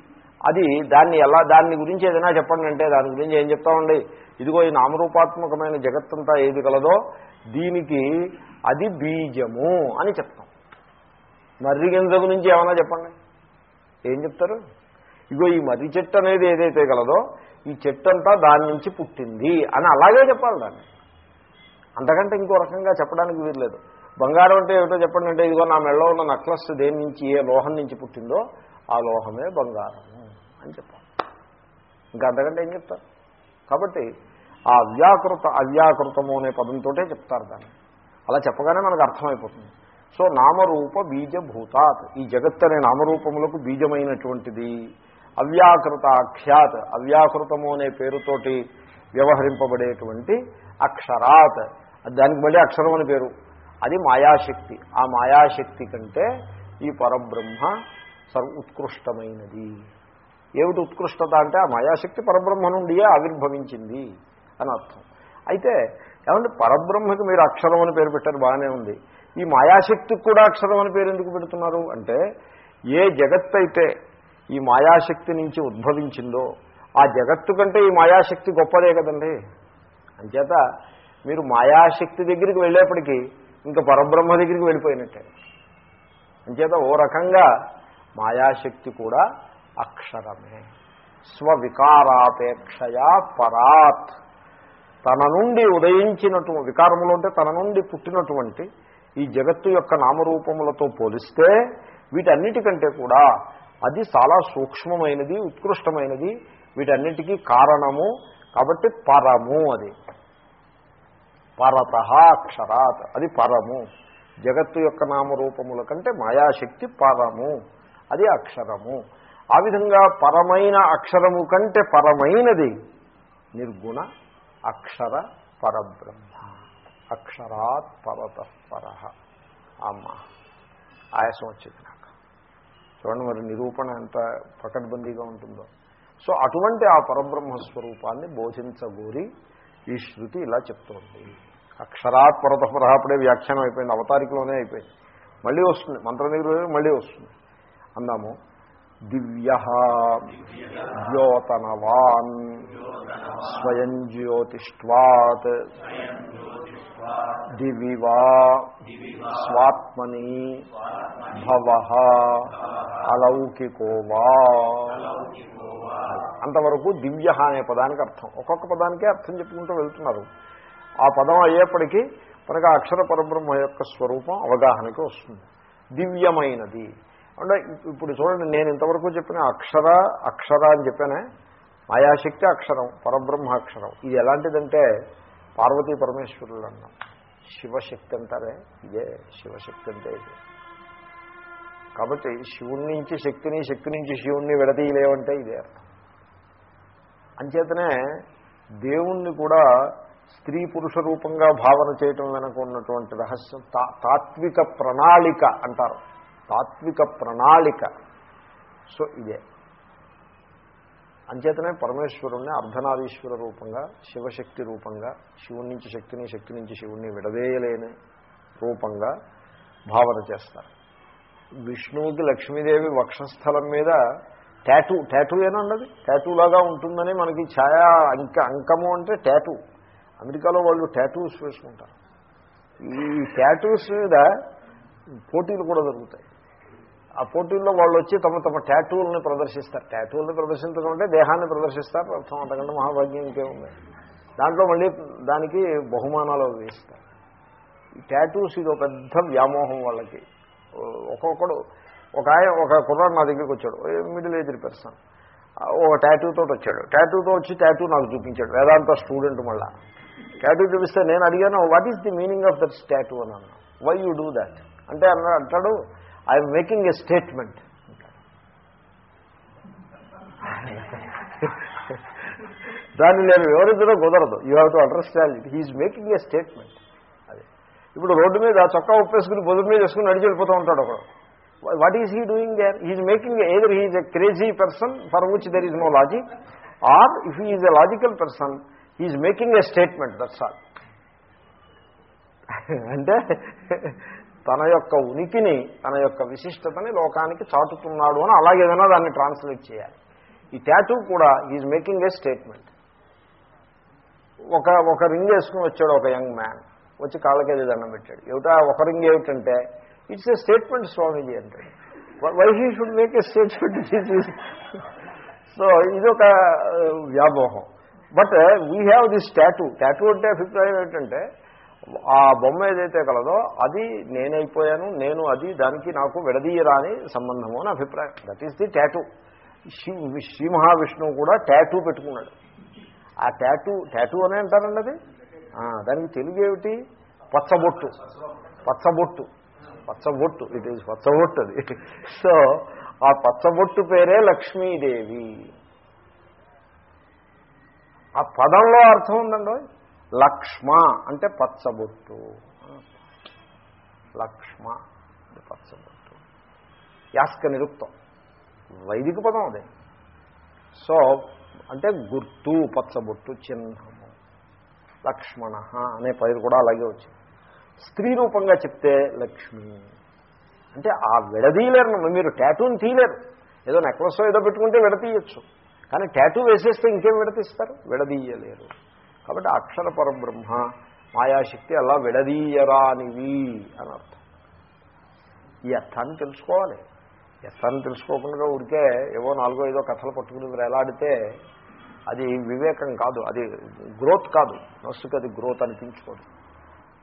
అది దాన్ని ఎలా దాన్ని గురించి ఏదైనా చెప్పండి అంటే దాని గురించి ఏం చెప్తామండి? ఇదిగో ఈ నామరూపాత్మకమైన జగత్తంతా ఏది కలదో దీనికి అది బీజము అని చెప్తాం. మర్రి గింజ గురించి ఏమైనా చెప్పండి? ఏం చెప్తారు? ఇగో ఈ మర్రి చెట్టు అనేది ఏదైతే కలదో ఈ చెట్టు అంతా దాని నుంచి పుట్టింది అని అలాగే చెప్పాలి దాన్ని. అంతకంటే ఇంకో రకంగా చెప్పడానికి వీరలేదు బంగారం అంటే ఏమిటో చెప్పండి అంటే ఇదిగో నా మెళ్ళలో ఉన్న నక్లెస్ దేని నుంచి ఏ లోహం నుంచి పుట్టిందో ఆ లోహమే బంగారము అని చెప్పాలి. ఇంకా అంతకంటే ఏం చెప్తారు? కాబట్టి ఆ అవ్యాకృత అవ్యాకృతము అనే పదంతో చెప్తారు దాన్ని. అలా చెప్పగానే మనకు అర్థమైపోతుంది. సో నామరూప బీజభూతాత్. ఈ జగత్ అనే నామరూపములకు బీజమైనటువంటిది. అవ్యాకృత అఖ్యాత్ అవ్యాకృతము అనే పేరుతోటి వ్యవహరింపబడేటువంటి అక్షరాత్. దానికి మళ్ళీ అక్షరం అని పేరు. అది మాయాశక్తి. ఆ మాయాశక్తి కంటే ఈ పరబ్రహ్మ సర్వ ఉత్కృష్టమైనది. ఏమిటి ఉత్కృష్టత అంటే ఆ మాయాశక్తి పరబ్రహ్మ నుండియే ఆవిర్భవించింది అని అర్థం. అయితే ఏమంటే పరబ్రహ్మకి మీరు అక్షరం అని పేరు పెట్టారు బాగానే ఉంది. ఈ మాయాశక్తికి కూడా అక్షరం అని పేరు ఎందుకు పెడుతున్నారు? అంటే ఏ జగత్ అయితే ఈ మాయాశక్తి నుంచి ఉద్భవించిందో ఆ జగత్తు కంటే ఈ మాయాశక్తి గొప్పదే కదండి. అంచేత మీరు మాయాశక్తి దగ్గరికి వెళ్ళేప్పటికీ ఇంకా పరబ్రహ్మ దగ్గరికి వెళ్ళిపోయినట్టే. అంచేత ఓ రకంగా మాయాశక్తి కూడా అక్షరమే. స్వవికారాపేక్షయా పరాత్. తన నుండి ఉదయించినటువంటి వికారములు అంటే తన నుండి పుట్టినటువంటి ఈ జగత్తు యొక్క నామరూపములతో పోలిస్తే వీటన్నిటికంటే కూడా అది చాలా సూక్ష్మమైనది ఉత్కృష్టమైనది. వీటన్నిటికీ కారణము కాబట్టి పరము అది. పరత అక్షరాత్. అది పరము. జగత్తు యొక్క నామరూపముల కంటే మాయాశక్తి పరము. అది అక్షరము. ఆ విధంగా పరమైన అక్షరము కంటే పరమైనది నిర్గుణ అక్షర పరబ్రహ్మ. అక్షరాత్ పరత పర. అమ్మ. ఆయాసం వచ్చింది నాకు. చూడండి మరి నిరూపణ ఎంత పకడ్బందీగా ఉంటుందో. సో అటువంటి ఆ పరబ్రహ్మ స్వరూపాన్ని బోధించగోరి ఈ శృతి ఇలా చెప్తోంది. అక్షరాత్ పరతపర అప్పుడే వ్యాఖ్యానం అయిపోయింది. అవతారికలోనే అయిపోయింది. మళ్ళీ వస్తుంది. మంత్రం దగ్గర మళ్ళీ వస్తుంది. అందాము దివ్య ద్యోతనవాన్. స్వయం జ్యోతిష్వాత్. దివివా స్వాత్మని భవ అలౌకికో వా అంతవరకు దివ్య అనే పదానికి అర్థం. ఒక్కొక్క పదానికే అర్థం చెప్పుకుంటూ వెళ్తున్నారు. ఆ పదం అయ్యేప్పటికీ మనకు అక్షర పరబ్రహ్మ యొక్క స్వరూపం అవగాహనకి వస్తుంది. దివ్యమైనది. అంటే ఇప్పుడు చూడండి నేను ఇంతవరకు చెప్పిన అక్షర అక్షర అని చెప్పానే మాయాశక్తి అక్షరం పరబ్రహ్మ అక్షరం. ఇది ఎలాంటిదంటే పార్వతీ పరమేశ్వరులు అన్నాం శివశక్తి అంటారే ఇదే శివశక్తి అంటే ఇది. కాబట్టి శివుడి నుంచి శక్తిని శక్తి నుంచి శివుణ్ణి విడతీయలేవంటే ఇదే అర్థం. అంచేతనే దేవుణ్ణి కూడా స్త్రీ పురుష రూపంగా భావన చేయటం వెనక ఉన్నటువంటి రహస్యం తాత్విక ప్రణాళిక అంటారు. తాత్విక ప్రణాళిక. సో ఇదే. అంచేతనే పరమేశ్వరుణ్ణి అర్ధనారీశ్వర రూపంగా శివశక్తి రూపంగా శివుడి నుంచి శక్తిని శక్తి నుంచి శివుణ్ణి విడవేయలేని రూపంగా భావన చేస్తారు. విష్ణువుకి లక్ష్మీదేవి వక్షస్థలం మీద ట్యాటూ ట్యాటూ ఏనండది ట్యాటూ లాగా ఉంటుందని మనకి ఛాయా అంక అంకము అంటే ట్యాటూ అమెరికాలో వాళ్ళు ట్యాటూస్ వేసుకుంటారు. ఈ ట్యాటూస్ మీద పోటీలు కూడా జరుగుతాయి. ఆ పోటీల్లో వాళ్ళు వచ్చి తమ తమ ట్యాటూల్ని ప్రదర్శిస్తారు. ట్యాటూల్ని ప్రదర్శించడం అంటే దేహాన్ని ప్రదర్శిస్తారు. అర్థం అంతకంటే మహాభాగ్యం ఇంకేముంది? దాంట్లో మళ్ళీ దానికి బహుమానాలు వేస్తారు. ఈ ట్యాటూస్ ఇది ఒక పెద్ద వ్యామోహం వాళ్ళకి. ఒక్కొక్కడు ఒక ఆయన ఒక కుర్రాడు నా దగ్గరికి వచ్చాడు. Middle aged person. ఒక ట్యాటూతో వచ్చాడు. ట్యాటూతో వచ్చి ట్యాటూ నాకు చూపించాడు. వేదాంత స్టూడెంట్ మళ్ళా. ట్యాటూ చూపిస్తే నేను అడిగాను what is the meaning of that tattoo అని అన్నాను వై యూ డూ దాట్ అంటే అన్నాడు అంటాడు ఐఎమ్ మేకింగ్ ఎ స్టేట్మెంట్ దాన్ని నేను వివరించడం కుదరదు. You have to understand it he's making a statement అదే. ఇప్పుడు రోడ్డు మీద చొక్కా ఉప్పేసుకుని పొద్దు మీద వేసుకుని నడిచి వెళ్ళిపోతూ ఉంటాడు ఒకడు. What is he doing there he's making either he's a crazy person for which there is no logic or if he is a logical person he's making a statement that's all అంటే తన యొక్క ఉనికిని తన యొక్క విశిష్టతని లోకానికి చాటుతున్నాడు అని అలాగేదైనా దాన్ని ట్రాన్స్లేట్ చేయాలి. ఈ ట్యాటూ కూడా ఈజ్ మేకింగ్ ఏ స్టేట్మెంట్. ఒక ఒక రింగ్ వేసుకుని వచ్చాడు ఒక యంగ్ మ్యాన్. వచ్చి కాళ్ళకేది దండం పెట్టాడు. ఏమిటా? ఒక రింగ్ ఏమిటంటే ఇట్స్ ఏ స్టేట్మెంట్ స్వామీజీ అంటే. Why he should make a statement so ఇదొక uh, వ్యామోహం. But we have this tattoo tattoo అంటే అభిప్రాయం ఏంటంటే ఆ బొమ్మ ఏదైతే కలదో అది నేనైపోయాను నేను అది దానికి నాకు విడదీయరాని సంబంధము అని అభిప్రాయం. That is the tattoo Shri మహావిష్ణువు కూడా ట్యాటూ పెట్టుకున్నాడు. ఆ ట్యాటూ ట్యాటూ అనే అంటారండి అది? దానికి తెలుగు ఏమిటి? పచ్చబొట్టు. పచ్చబొట్టు. పచ్చబొట్టు. ఇట్ ఈజ్ పచ్చబొట్టు అది. సో ఆ పచ్చబొట్టు పేరే లక్ష్మీదేవి. ఆ పదంలో అర్థం ఉందండి? లక్ష్మ అంటే పచ్చబొట్టు. లక్ష్మ అంటే పచ్చబొట్టు. యాస్క నిరుక్తం. వైదిక పదం అదే. సో అంటే గుర్తు పచ్చబొట్టు చిహ్నము. లక్ష్మణ అనే పేరు కూడా అలాగే వచ్చింది స్త్రీ రూపంగా చెప్తే లక్ష్మి. అంటే ఆ విడదీయలేరు మీరు ట్యాటూని తీయలేరు. ఏదో నెక్లెస్ ఏదో పెట్టుకుంటే విడతీయచ్చు కానీ ట్యాటూ వేసేస్తే ఇంకేం విడతీస్తారు విడదీయలేరు. కాబట్టి అక్షర పరబ్రహ్మ మాయాశక్తి అలా విడదీయరానివి అని అర్థం. ఈ అర్థాన్ని తెలుసుకోవాలి. ఈ అర్థాన్ని తెలుసుకోకుండా ఉడితే ఏవో నాలుగో ఐదో కథలు పట్టుకుని వేలాడితే అది వివేకం కాదు అది గ్రోత్ కాదు. నస్సుకి అది గ్రోత్ అనిపించుకోదు.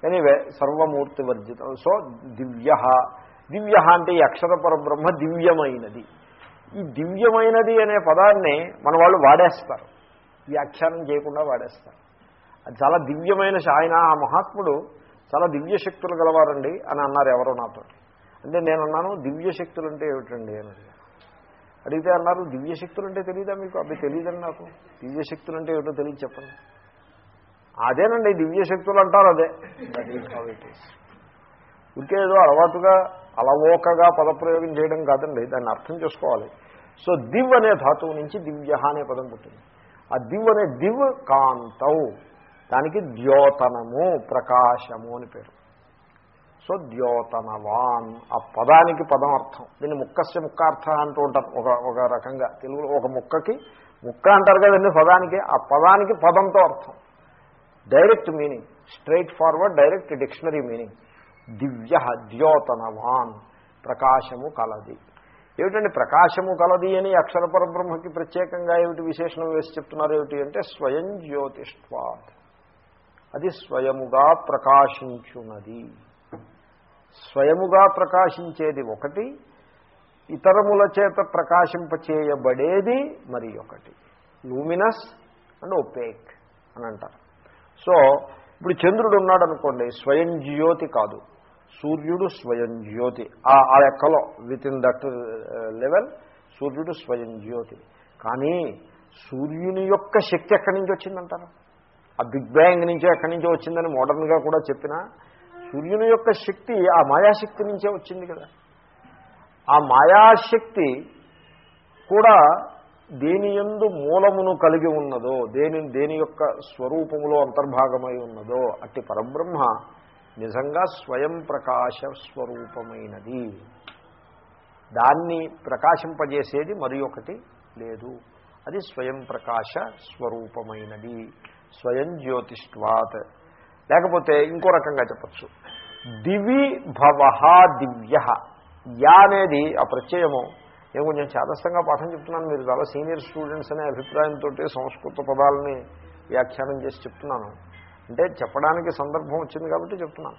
ఎనీవే సర్వమూర్తి వర్జితం సో దివ్య. దివ్య అంటే ఈ అక్షర పరబ్రహ్మ దివ్యమైనది. ఈ దివ్యమైనది అనే పదాన్ని మన వాళ్ళు వాడేస్తారు. వ్యాఖ్యానం చేయకుండా వాడేస్తారు. అది చాలా దివ్యమైన ఆయన ఆ మహాత్ముడు చాలా దివ్యశక్తులు గలవారండి అని అన్నారు ఎవరో నాతో. అంటే నేను అన్నాను దివ్యశక్తులు అంటే ఏమిటండి అని అడిగితే అన్నారు దివ్యశక్తులు అంటే తెలియదా మీకు? అవి తెలియదండి నాకు. దివ్యశక్తులు అంటే ఏమిటో తెలియదు చెప్పండి. అదేనండి దివ్యశక్తులు అంటారు అదే. ఇంకే ఏదో అలవాటుగా అలవోకగా పదప్రయోగం చేయడం కాదండి దాన్ని అర్థం చేసుకోవాలి. సో దివ్ అనే ధాతువు నుంచి దివ్య అనే పదం పుట్టింది. ఆ దివ్ అనే దివ్ కాంతవు. దానికి ద్యోతనము ప్రకాశము అని పేరు. సో ద్యోతనవాన్ ఆ పదానికి పదం అర్థం. దీన్ని ముక్కస్య ముక్కార్థ అంటూ ఉంటారు ఒక ఒక రకంగా. తెలుగులో ఒక ముక్కకి ముక్క అంటారు కదండి పదానికి ఆ పదానికి పదంతో అర్థం. Direct meaning straight forward direct dictionary meaning. దివ్య ద్యోతనవాన్ ప్రకాశము కలది. ఏమిటండి ప్రకాశము కలది అని అక్షర పరబ్రహ్మకి ప్రత్యేకంగా ఏమిటి విశేషణం వేసి చెప్తున్నారు? ఏమిటి అంటే స్వయం జ్యోతిష్వాత్. అది స్వయముగా ప్రకాశించున్నది. స్వయముగా ప్రకాశించేది ఒకటి ఇతరముల చేత ప్రకాశింపచేయబడేది మరి ఒకటి. లూమినస్ అండ్ ఒపేక్ అని అంటారు. సో ఇప్పుడు చంద్రుడు ఉన్నాడు అనుకోండి స్వయం జ్యోతి కాదు. సూర్యుడు స్వయం జ్యోతి. ఆ లెక్కలో విత్ ఇన్ దట్ లెవెల్ సూర్యుడు స్వయం జ్యోతి. కానీ సూర్యుని యొక్క శక్తి ఎక్కడి నుంచి వచ్చిందంటారు? ఆ బిగ్ బ్యాంగ్ నుంచో ఎక్కడి నుంచో వచ్చిందని మోడర్న్గా కూడా చెప్పినా సూర్యుని యొక్క శక్తి ఆ మాయాశక్తి నుంచే వచ్చింది కదా. ఆ మాయాశక్తి కూడా దేని ఎందు మూలమును కలిగి ఉన్నదో దేని దేని యొక్క స్వరూపములో అంతర్భాగమై ఉన్నదో అట్టి పరబ్రహ్మ నిజంగా స్వయం ప్రకాశ స్వరూపమైనది. దాన్ని ప్రకాశింపజేసేది మరి ఒకటి లేదు. అది స్వయం ప్రకాశ స్వరూపమైనది. స్వయం జ్యోతిష్వాత్. లేకపోతే ఇంకో రకంగా చెప్పచ్చు. దివి భవ దివ్య. యా అనేది ఆ ప్రత్యయము. నేను కొంచెం చేదస్తంగా పాఠం చెప్తున్నాను. మీరు చాలా సీనియర్ స్టూడెంట్స్ అనే అభిప్రాయంతో సంస్కృత పదాలని వ్యాఖ్యానం చేసి చెప్తున్నాను. అంటే చెప్పడానికి సందర్భం వచ్చింది కాబట్టి చెప్తున్నాను.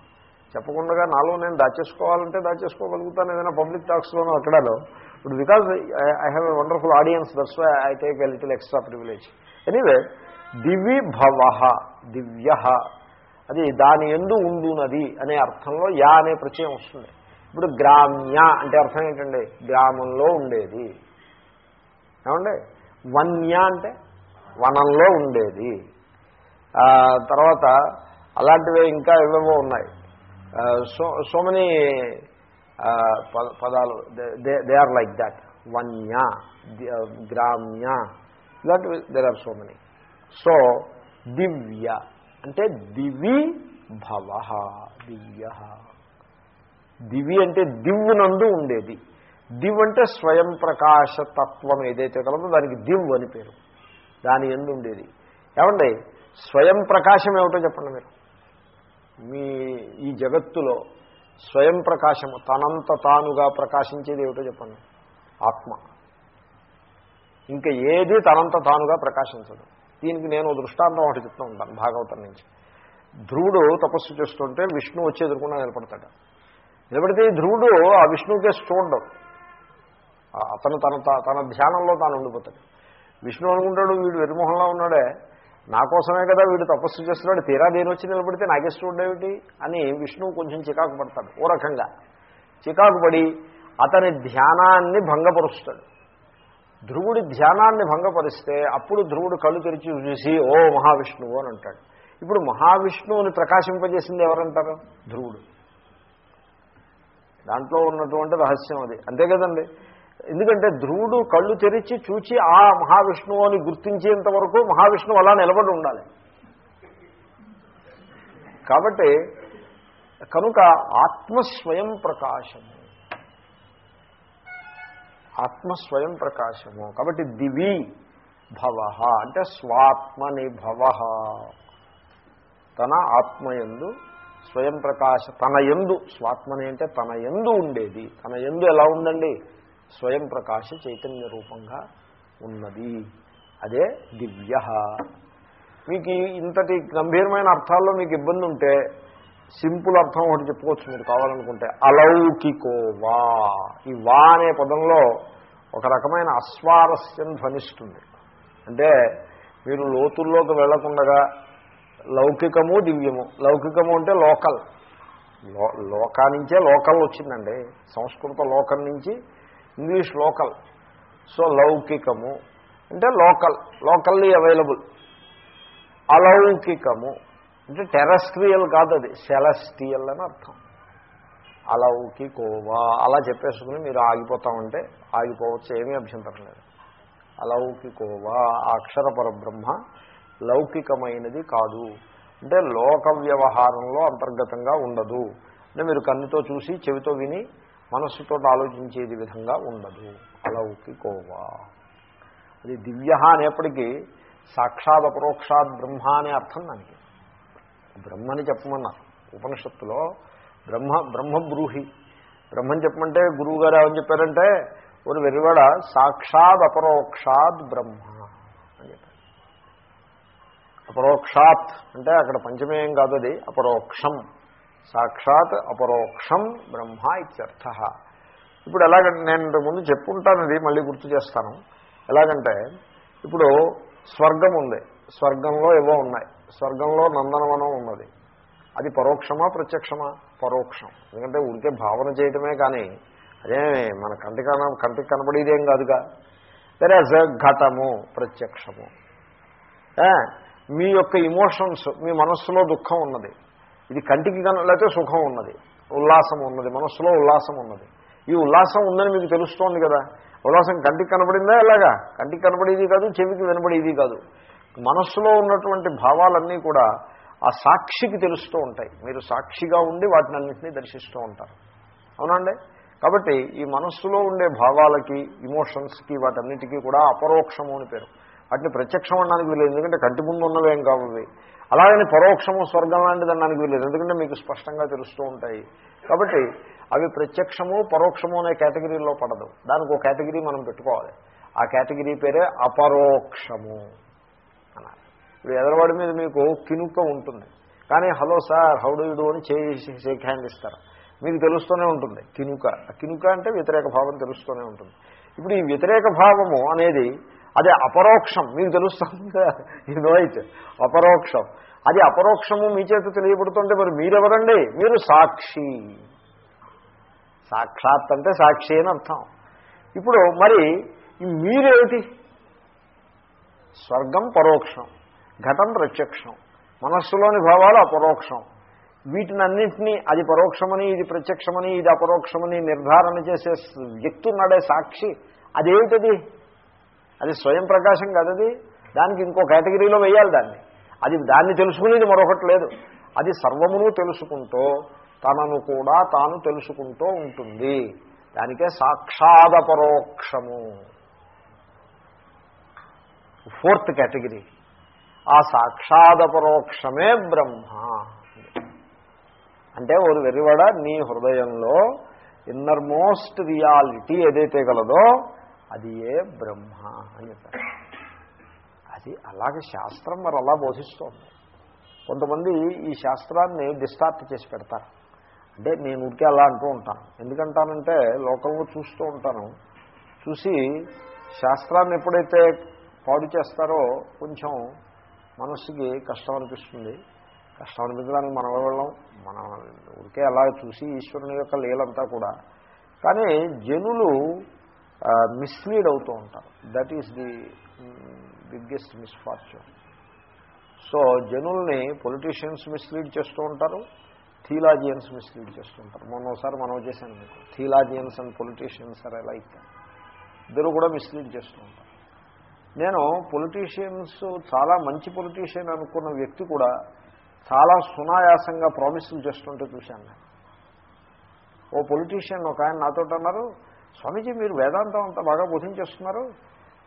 చెప్పకుండా నాలో నేను దాచేసుకోవాలంటే దాచేసుకోగలుగుతాను ఏదైనా పబ్లిక్ టాక్స్లోనూ అక్కడలో. ఇప్పుడు because I have a wonderful audience that's why I take a little extra privilege anyway దివి భవ దివ్య. అది దాని ఎందు ఉండునది అనే అర్థంలో యా అనే ప్రత్యయం వస్తుంది. ఇప్పుడు గ్రామ్య అంటే అర్థం ఏంటండి? గ్రామంలో ఉండేది. ఏమండి? వన్య అంటే వనంలో ఉండేది. తర్వాత అలాంటివే ఇంకా ఏవేవో ఉన్నాయి. సో సో మెనీ పదాలు దే ఆర్ లైక్ దాట్. వన్య గ్రామ్య. ఇలాంటివి there are so many. So దివ్య అంటే దివి భవ దివ్య. దివి అంటే దివ్వునందు ఉండేది. దివ్ అంటే స్వయం ప్రకాశ తత్వం ఏదైతే కలదో దానికి దివ్ అని పేరు. దాని ఎందు ఉండేది. ఏమండి? స్వయం ప్రకాశం ఏమిటో చెప్పండి మీరు. మీ ఈ జగత్తులో స్వయం ప్రకాశము తనంత తానుగా ప్రకాశించేది ఏమిటో చెప్పండి. ఆత్మ. ఇంకా ఏది తనంత తానుగా ప్రకాశించదు? దీనికి నేను దృష్టాంతం ఒకటి చెప్తూ ఉంటాను భాగవతం నుంచి. ధ్రువుడు తపస్సు చేస్తుంటే విష్ణు వచ్చి ఎదుర్కొన్నా నిలబడతాడు. నిలబడితే ఈ ధ్రువుడు ఆ విష్ణువుకే చూడడం అతను తన తన ధ్యానంలో తాను ఉండిపోతాడు. విష్ణు అనుకుంటాడు వీడు వెరిమోహంలో ఉన్నాడే. నా కోసమే కదా వీడు తపస్సు చేస్తున్నాడు. తీరా దేని వచ్చి నిలబడితే నాకే చూడేమిటి అని విష్ణువు కొంచెం చికాకు పడతాడు. ఓ రకంగా చికాకు పడి అతని ధ్యానాన్ని భంగపరుస్తాడు. ధ్రువుడి ధ్యానాన్ని భంగపరిస్తే అప్పుడు ధ్రువుడు కళ్ళు తెరిచి చూసి ఓ మహావిష్ణువు అని అంటాడు. ఇప్పుడు మహావిష్ణువుని ప్రకాశింపజేసింది ఎవరంటారు? ధ్రువుడు. దాంట్లో ఉన్నటువంటి రహస్యం అది. అంతే కదండి? ఎందుకంటే ధ్రువుడు కళ్ళు తెరిచి చూచి ఆ మహావిష్ణువు అని గుర్తించేంత వరకు మహావిష్ణువు అలా నిలబడి ఉండాలి. కాబట్టి కనుక ఆత్మస్వయం ప్రకాశము. ఆత్మ స్వయం ప్రకాశము కాబట్టి దివి భవ అంటే స్వాత్మని భవ. తన ఆత్మయందు స్వయం ప్రకాశ తన ఎందు స్వాత్మని అంటే తన ఎందు ఉండేది. తన ఎందు ఎలా ఉందండి? స్వయం ప్రకాశ చైతన్య రూపంగా ఉన్నది. అదే దివ్య. మీకు ఇంతటి గంభీరమైన అర్థాల్లో మీకు ఇబ్బంది ఉంటే సింపుల్ అర్థం ఒకటి చెప్పుకోవచ్చు మీరు కావాలనుకుంటే. అలౌకికో వా ఈ వా అనే పదంలో ఒక రకమైన అస్వారస్యం ధ్వనిస్తుంది. అంటే మీరు లోతుల్లోకి వెళ్ళకుండగా లౌకికము దివ్యము. లౌకికము అంటే లోకల్. లోకా నుంచే లోకల్ వచ్చిందండి. సంస్కృత లోకం నుంచి ఇంగ్లీష్ లోకల్. సో లౌకికము. అంటే లోకల్. Locally available అలౌకికము. అంటే టెరస్ట్రియల్ కాదు అది సెలస్టియల్ అని అర్థం. అలౌకికోవా అలా చెప్పేసుకుని మీరు ఆగిపోతామంటే ఆగిపోవచ్చు ఏమీ అభ్యంతరం లేదు అలౌకికోవా ఆ అక్షర పరబ్రహ్మ లౌకికమైనది కాదు. అంటే లోక వ్యవహారంలో అంతర్గతంగా ఉండదు. అంటే మీరు కన్నుతో చూసి చెవితో విని మనస్సుతో ఆలోచించేది విధంగా ఉండదు. అలౌకి కోవా అది దివ్య అనేప్పటికీ సాక్షాత్ అపరోక్షాత్ బ్రహ్మ అనే అర్థం దానికి. బ్రహ్మని చెప్పమన్నారు ఉపనిషత్తులో బ్రహ్మ బ్రహ్మబ్రూహి. బ్రహ్మని చెప్పమంటే గురువు గారు ఏమని చెప్పారంటే ఒక వెరువడ సాక్షాత్ అపరోక్షాత్ బ్రహ్మ అని చెప్పారు. అపరోక్షాత్ అంటే అక్కడ పంచమేయం కాదు అది అపరోక్షం. సాక్షాత్ అపరోక్షం బ్రహ్మ ఇత్యర్థ ఇప్పుడు ఎలాగంటే నేను ఇంతకుముందు చెప్పుంటాను ఇది మళ్ళీ గుర్తు చేస్తాను. ఎలాగంటే ఇప్పుడు స్వర్గం ఉంది. స్వర్గంలో ఏవో ఉన్నాయి. స్వర్గంలో నందనవనం ఉన్నది. అది పరోక్షమా ప్రత్యక్షమా? పరోక్షం. ఎందుకంటే ఉడికే భావన చేయటమే కానీ అదే మన కంటి కన కంటికి కనబడేదేం కాదుగా. సరే ఘటము ప్రత్యక్షము. మీ యొక్క ఇమోషన్స్ మీ మనస్సులో దుఃఖం ఉన్నది. ఇది కంటికి కన లేకపోతే సుఖం ఉన్నది. ఉల్లాసం ఉన్నది. మనస్సులో ఉల్లాసం ఉన్నది. ఈ ఉల్లాసం ఉందని మీకు తెలుస్తోంది కదా. ఉల్లాసం కంటికి కనబడిందా ఎలాగా? కంటికి కనబడేది కాదు చెవికి వినబడేది కాదు. మనస్సులో ఉన్నటువంటి భావాలన్నీ కూడా ఆ సాక్షికి తెలుస్తూ ఉంటాయి. మీరు సాక్షిగా ఉండి వాటిని అన్నింటినీ దర్శిస్తూ ఉంటారు. అవునండి? కాబట్టి ఈ మనస్సులో ఉండే భావాలకి ఇమోషన్స్కి వాటన్నిటికీ కూడా అపరోక్షము అని పేరు. వాటిని ప్రత్యక్షం అనడానికి వీలేదు ఎందుకంటే కంటి ముందు ఉన్నవేం కావాలి అలాగని పరోక్షము స్వర్గం లాంటిది అనడానికి వీలేదు ఎందుకంటే మీకు స్పష్టంగా తెలుస్తూ ఉంటాయి. కాబట్టి అవి ప్రత్యక్షము పరోక్షము అనే కేటగిరీలో పడదు. దానికి ఒక కేటగిరీ మనం పెట్టుకోవాలి. ఆ కేటగిరీ పేరే అపరోక్షము. ఇప్పుడు ఎదరవాడి మీద మీకు కినుక ఉంటుంది. కానీ hello sir how do do? అని చేసి షేక్ హ్యాండ్ ఇస్తారు. మీకు తెలుస్తూనే ఉంటుంది కినుక. కినుక అంటే వ్యతిరేక భావం తెలుస్తూనే ఉంటుంది. ఇప్పుడు ఈ వ్యతిరేక భావము అనేది అదే అపరోక్షం. మీకు తెలుస్తుంది కదా? నోయిట్ అపరోక్షం. అది అపరోక్షము మీ చేత తెలియబడుతుంటే మరి మీరెవరండి? మీరు సాక్షి. సాక్షాత్ అంటే సాక్షి అని అర్థం. ఇప్పుడు మరి మీరేమిటి? స్వర్గం పరోక్షం. ఘటం ప్రత్యక్షం. మనస్సులోని భావాలు అపరోక్షం. వీటిని అన్నింటినీ అది పరోక్షమని ఇది ప్రత్యక్షమని ఇది అపరోక్షమని నిర్ధారణ చేసే వ్యక్తి ఉన్నాడే సాక్షి. అదేమిటది? అది స్వయం ప్రకాశం కదది. దానికి ఇంకో కేటగిరీలో వేయాలి దాన్ని. అది దాన్ని తెలుసుకునేది మరొకటి లేదు. అది సర్వమును తెలుసుకుంటూ తనను కూడా తాను తెలుసుకుంటూ ఉంటుంది. దానికే సాక్షాద పరోక్షము ఫోర్త్ కేటగిరీ ఆ సాక్షాద పరోక్షమే బ్రహ్మ. అంటే ఒక వెర్రివాడ నీ హృదయంలో ఇన్నర్ మోస్ట్ రియాలిటీ ఏదైతే గలదో అది ఏ బ్రహ్మ అని చెప్పారు. అది అలాగే శాస్త్రం మరి అలా బోధిస్తోంది. కొంతమంది ఈ శాస్త్రాన్ని డిస్టార్ట్ చేసి పెడతారు. అంటే నేను ఉడికే అలా అంటూ ఉంటాను. ఎందుకంటానంటే లోకంలో చూస్తూ ఉంటాను. చూసి శాస్త్రాన్ని ఎప్పుడైతే పాడు చేస్తారో కొంచెం మనస్సుకి కష్టం అనిపిస్తుంది. కష్టం అనిపించడానికి మనం వెళ్ళం మనం ఉడికే అలా చూసి ఈశ్వరుని యొక్క లీలంతా కూడా. కానీ జనులు మిస్లీడ్ అవుతూ ఉంటారు. That is the biggest misfortune so జనుల్ని politicians mislead చేస్తూ ఉంటారు. థీలాజియన్స్ మిస్లీడ్ చేస్తూ ఉంటారు. మొన్న ఒకసారి మనం చేశాను మీకు. Theologians and politicians are like ఇద్దరు కూడా మిస్లీడ్ చేస్తూ ఉంటారు. నేను పొలిటీషియన్స్ చాలా మంచి పొలిటీషియన్ అనుకున్న వ్యక్తి కూడా చాలా సునాయాసంగా ప్రామిసులు చేస్తుంటే చూశాను నేను. ఓ పొలిటీషియన్ ఒక ఆయన నాతో అన్నారు స్వామీజీ మీరు వేదాంతం అంతా బాగా బోధించేస్తున్నారు.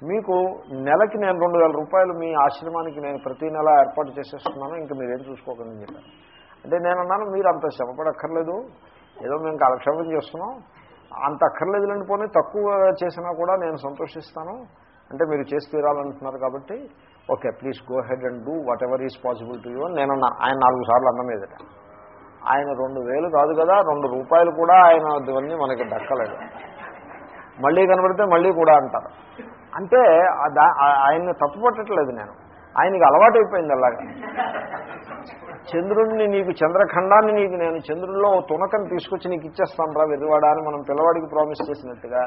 మీకు నెలకి నేను రెండు వేల రూపాయలు మీ ఆశ్రమానికి నేను ప్రతి నెల ఏర్పాటు చేసేస్తున్నాను ఇంకా మీరేం చూసుకోకండి చెప్పారు. అంటే నేను అన్నాను మీరు అంత శ్రమపడక్కర్లేదు. ఏదో మేము కాలక్షేపం చేస్తున్నాం. అంత అక్కర్లేదులండి పోనీ తక్కువ చేసినా కూడా నేను సంతోషిస్తాను. అంటే మీరు చేసి తీరాలంటున్నారు కాబట్టి okay please go ahead and do whatever is possible to you నేను ఆయన నాలుగు సార్లు అన్న మీదట ఆయన రెండు వేలు కాదు కదా రెండు రూపాయలు కూడా ఆయన ఇవన్నీ మనకి దక్కలేదు. మళ్ళీ కనబడితే మళ్ళీ కూడా అంటారు. అంటే ఆయన్ని తప్పుపట్టట్లేదు నేను. ఆయనకి అలవాటైపోయింది అలాగా. చంద్రుడిని నీకు చంద్రఖండాన్ని నీకు నేను చంద్రుల్లో తునకని తీసుకొచ్చి నీకు ఇచ్చేస్తాను రా వెర్రివాడా అని మనం పిల్లవాడికి ప్రామిస్ చేసినట్టుగా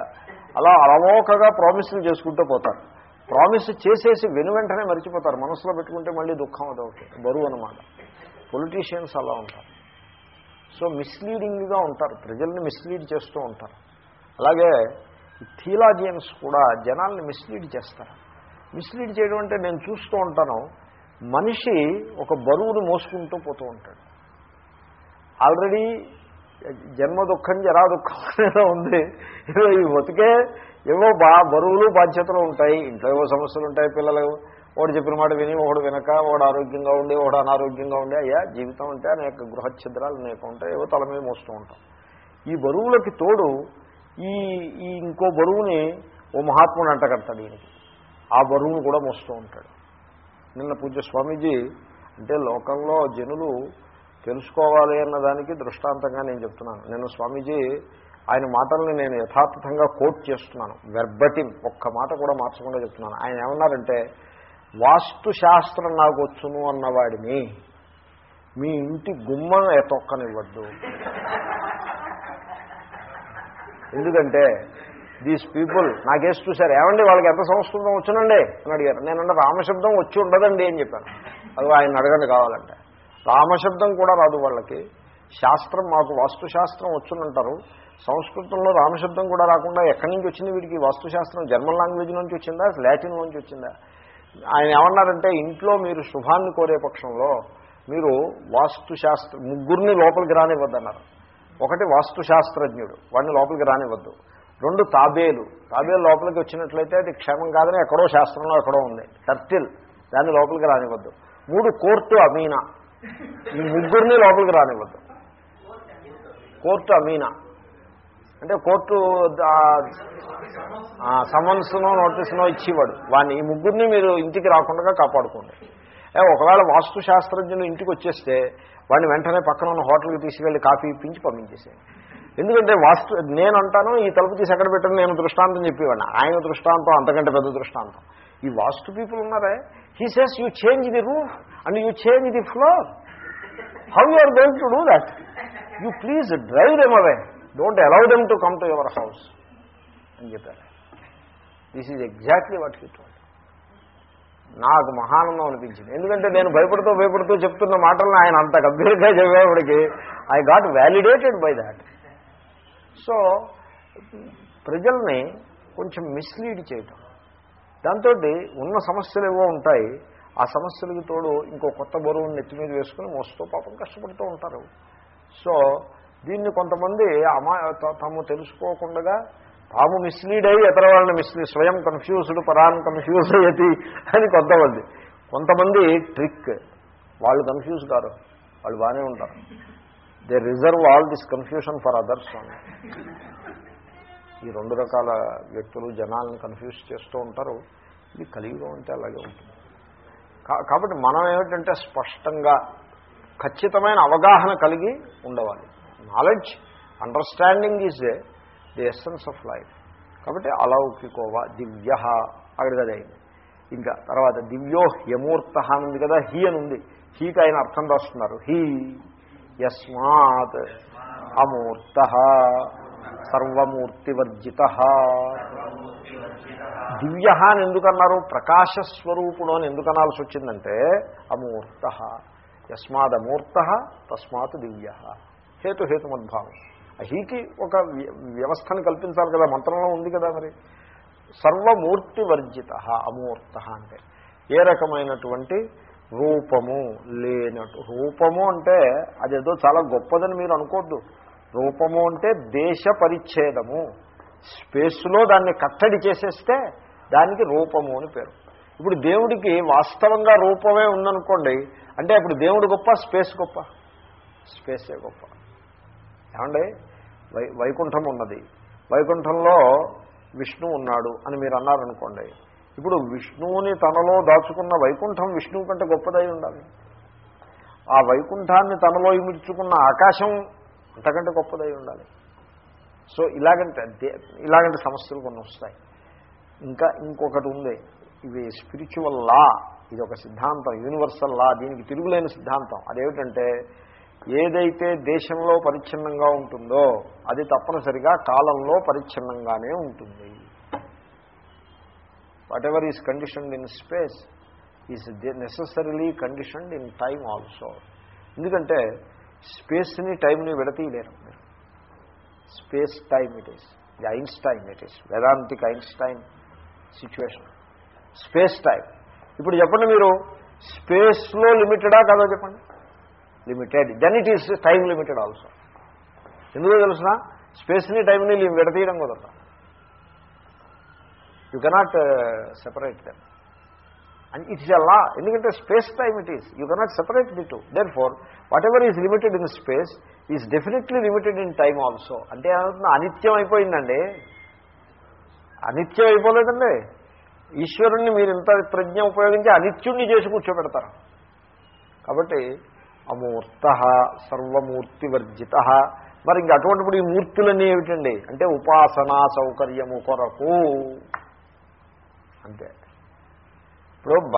అలా అలవోకగా ప్రామిస్లు చేసుకుంటూ పోతారు. ప్రామిస్ చేసేసి వెను వెంటనే మర్చిపోతారు. మనసులో పెట్టుకుంటే మళ్ళీ దుఃఖం అదొకటి. బరువు అనమాట పొలిటీషియన్స్ అలా ఉంటారు. సో మిస్లీడింగ్గా ఉంటారు. ప్రజల్ని మిస్లీడ్ చేస్తూ ఉంటారు. అలాగే థీలాజియన్స్ కూడా జనాల్ని మిస్లీడ్ చేస్తారు. మిస్లీడ్ చేయడం అంటే నేను చూస్తూ ఉంటాను. మనిషి ఒక బరువును మోసుకుంటూ పోతూ ఉంటాడు. ఆల్రెడీ జన్మ దుఃఖం జరా దుఃఖం ఉంది. ఏదో ఈ బతికే ఏవో బా బరువులు బాధ్యతలు ఉంటాయి. ఇంట్లో ఏవో సమస్యలు ఉంటాయి పిల్లలు ఒకటి చెప్పిన మాట విని ఒకడు వినక ఒకడు ఆరోగ్యంగా ఉండి ఒకడు అనారోగ్యంగా ఉండి అయ్యా జీవితం అంటే అనేక గృహఛిద్రాలు అనేక ఉంటాయి. ఏవో తల మీద మోస్తూ ఉంటాం. ఈ బరువులకి తోడు ఈ ఈ ఇంకో బరువుని ఓ మహాత్ముడు అంటగడతాడు ఈయనకి. ఆ బరువును కూడా మోస్తూ ఉంటాడు. నిన్న పూజ్య స్వామీజీ అంటే లోకంలో జనులు తెలుసుకోవాలి అన్న దానికి దృష్టాంతంగా నేను చెప్తున్నాను. నేను స్వామీజీ ఆయన మాటల్ని నేను యథార్థంగా కోట్ చేస్తున్నాను. వెర్బటిన్ ఒక్క మాట కూడా మార్చకుండా చెప్తున్నాను. ఆయన ఏమన్నారంటే వాస్తు శాస్త్రం నాకు వచ్చును అన్నవాడిని. మీ ఇంటి గుమ్మను ఎతొక్కనివ్వద్దు. ఎందుకంటే దీస్ పీపుల్ నాకేసి చూశారు. ఏమండి వాళ్ళకి ఎంత సంస్కృతం వచ్చునండి? అని అడిగారు. నేనంటే రామశబ్దం వచ్చి ఉండదండి అని చెప్పాను. అది ఆయన అడగండి కావాలంటే. రామశబ్దం కూడా రాదు వాళ్ళకి. శాస్త్రం మాకు వాస్తుశాస్త్రం వచ్చునంటారు. సంస్కృతంలో రామశబ్దం కూడా రాకుండా ఎక్కడి నుంచి వచ్చింది వీడికి? వాస్తుశాస్త్రం జర్మన్ లాంగ్వేజ్ నుంచి వచ్చిందా? లాటిన్ నుంచి వచ్చిందా? ఆయన ఏమన్నారంటే ఇంట్లో మీరు శుభాన్ని కోరే పక్షంలో మీరు వాస్తుశాస్త్ర ముగ్గురిని లోపలికి రానివ్వద్దన్నారు. ఒకటి వాస్తుశాస్త్రజ్ఞుడు. వాడిని లోపలికి రానివ్వద్దు. రెండు తాబేలు. తాబేలు లోపలికి వచ్చినట్లయితే అది క్షేమం కాదని ఎక్కడో శాస్త్రంలో ఎక్కడో ఉంది. టర్టిల్. దాన్ని లోపలికి రానివ్వద్దు. మూడు కోర్టు అమీనా. ఈ ముగ్గురిని లోపలికి రానివ్వద్దు. కోర్టు అమీనా. అంటే కోర్టు సమన్స్నో నోటీస్నో ఇచ్చేవాడు. వాడిని ఈ ముగ్గురిని మీరు ఇంటికి రాకుండా కాపాడుకోండి. ఒకవేళ వాస్తు శాస్త్రజ్ఞులు ఇంటికి వచ్చేస్తే వాడిని వెంటనే పక్కన ఉన్న హోటల్కి తీసుకెళ్ళి కాఫీ ఇప్పించి పంపించేసేయండి. ఎందుకంటే వాస్తు నేను అంటాను ఈ తలుపు తీసి ఎక్కడ పెట్టను నేను దృష్టాంతం చెప్పేవాడిని. ఆయన దృష్టాంతం అంతకంటే పెద్ద దృష్టాంతం. ఈ వాస్తు పీపుల్ ఉన్నారే? He says you change the roof and you change the floor how you are going to do that you please drive them away don't allow them to come to your house అని చెప్పారు. This is exactly what he told నాకు మహానందం అనిపించింది. ఎందుకంటే నేను భయపడుతూ భయపడుతూ చెప్తున్న మాటలను ఆయన అంత గంభీరంగా చెప్పేప్పటికి I got validated by that so ప్రజల్ని కొంచెం మిస్లీడ్ చేయటం. దాంతో ఉన్న సమస్యలు ఏవో ఉంటాయి. ఆ సమస్యలకు తోడు ఇంకో కొత్త బరువుని నెత్తి మీద వేసుకుని మోస్తూ పాపం కష్టపడుతూ ఉంటారు. సో దీన్ని కొంతమంది అమా త- తాము తెలుసుకోకుండా తాము మిస్లీడ్ అయ్యి ఇతర వాళ్ళని మిస్లీడ్ స్వయం కన్ఫ్యూజ్డ్ పరాన్ కన్ఫ్యూజ్ అయ్యేది అని కొంతమంది. కొంతమంది ట్రిక్ వాళ్ళు కన్ఫ్యూజ్ కారు. వాళ్ళు బాగానే ఉంటారు. They reserve all this confusion for others ఈ రెండు రకాల వ్యక్తులు జనాలను కన్ఫ్యూజ్ చేస్తూ ఉంటారు. ఇది కలియుగం అంటే అలాగే ఉంటుంది. కా- కాబట్టి మనం ఏమిటంటే స్పష్టంగా ఖచ్చితమైన అవగాహన కలిగి ఉండవాలి. Knowledge understanding is the essence of life కాబట్టి అలౌకికోవా దివ్య అక్కడికి అయింది. ఇంకా తర్వాత దివ్యో హ్యమూర్త అని ఉంది కదా హీ అని ఉంది. హీకి ఆయన అర్థం రాస్తున్నారు. హీ. యస్మాత్ అమూర్త సర్వమూర్తివర్జిత. దివ్య అని ఎందుకన్నారు? ప్రకాశస్వరూపుడు అని ఎందుకు అనాల్సి వచ్చిందంటే అమూర్త యస్మాదమూర్త తస్మాత్ దివ్య. హేతు హేతుమద్భావం ఆ హీకి ఒక వ్యవస్థను కల్పించాలి కదా మంత్రంలో ఉంది కదా మరి. సర్వమూర్తి వర్జిత అమూర్త అంటే. ఏ రకమైనటువంటి రూపము లేనట్టు. రూపము అంటే అదేదో చాలా గొప్పదని మీరు అనుకోవద్దు రూపము అంటే దేశ పరిచ్ఛేదము. స్పేస్లో దాన్ని కట్టడి చేసేస్తే దానికి రూపము అని పేరు. ఇప్పుడు దేవుడికి వాస్తవంగా రూపమే ఉందనుకోండి అంటే అప్పుడు దేవుడు గొప్ప స్పేస్ గొప్ప? స్పేసే గొప్ప. ఏమండి? వై వైకుంఠం ఉన్నది. వైకుంఠంలో విష్ణు ఉన్నాడు అని మీరు అన్నారనుకోండి ఇప్పుడు విష్ణువుని తనలో దాచుకున్న వైకుంఠం విష్ణువు కంటే గొప్పదై ఉండాలి. ఆ వైకుంఠాన్ని తనలో ఇమిడ్చుకున్న ఆకాశం అంతకంటే గొప్పదై ఉండాలి. సో ఇలాగంటే ఇలాగంటి సమస్యలు కొన్ని వస్తాయి. ఇంకా ఇంకొకటి ఉంది. ఇవి స్పిరిచువల్ లా ఇది ఒక సిద్ధాంతం యూనివర్సల్ లా దీనికి తిరుగులేని సిద్ధాంతం. అదేమిటంటే ఏదైతే దేశంలో పరిచ్ఛిన్నంగా ఉంటుందో అది తప్పనిసరిగా కాలంలో పరిచ్ఛిన్నంగానే ఉంటుంది. Whatever is conditioned in space is necessarily conditioned in time also ఎందుకంటే స్పేస్ని టైంని విడతీయలేరు మీరు. Space time it is the Einstein it is Vedantic Einstein situation space time ఇప్పుడు చెప్పండి మీరు స్పేస్లో లిమిటెడా కాదో చెప్పండి? Limited then it is time limited also ఎందుకో తెలుసిన? స్పేస్ని టైంని విడతీయడం కుదరదు. You cannot separate them and it's a law ఎందుకంటే space time it is you cannot separate the two then four whatever is limited in space is definitely limited in time also అంటే ఏమవుతుంది అనిత్యం అయిపోయిందండి. అనిత్యం అయిపోలేదండి. ఈశ్వరుణ్ణి మీరు ఇంత ప్రజ్ఞ ఉపయోగించి అనిత్యుణ్ణి చేసి కూర్చోబెడతారు. కాబట్టి అమూర్త సర్వమూర్తివర్జిత. మరి ఇంక అటువంటిప్పుడు ఈ మూర్తులన్నీ ఏమిటండి? అంటే ఉపాసనా సౌకర్యము కొరకు. అంతే ఇప్పుడు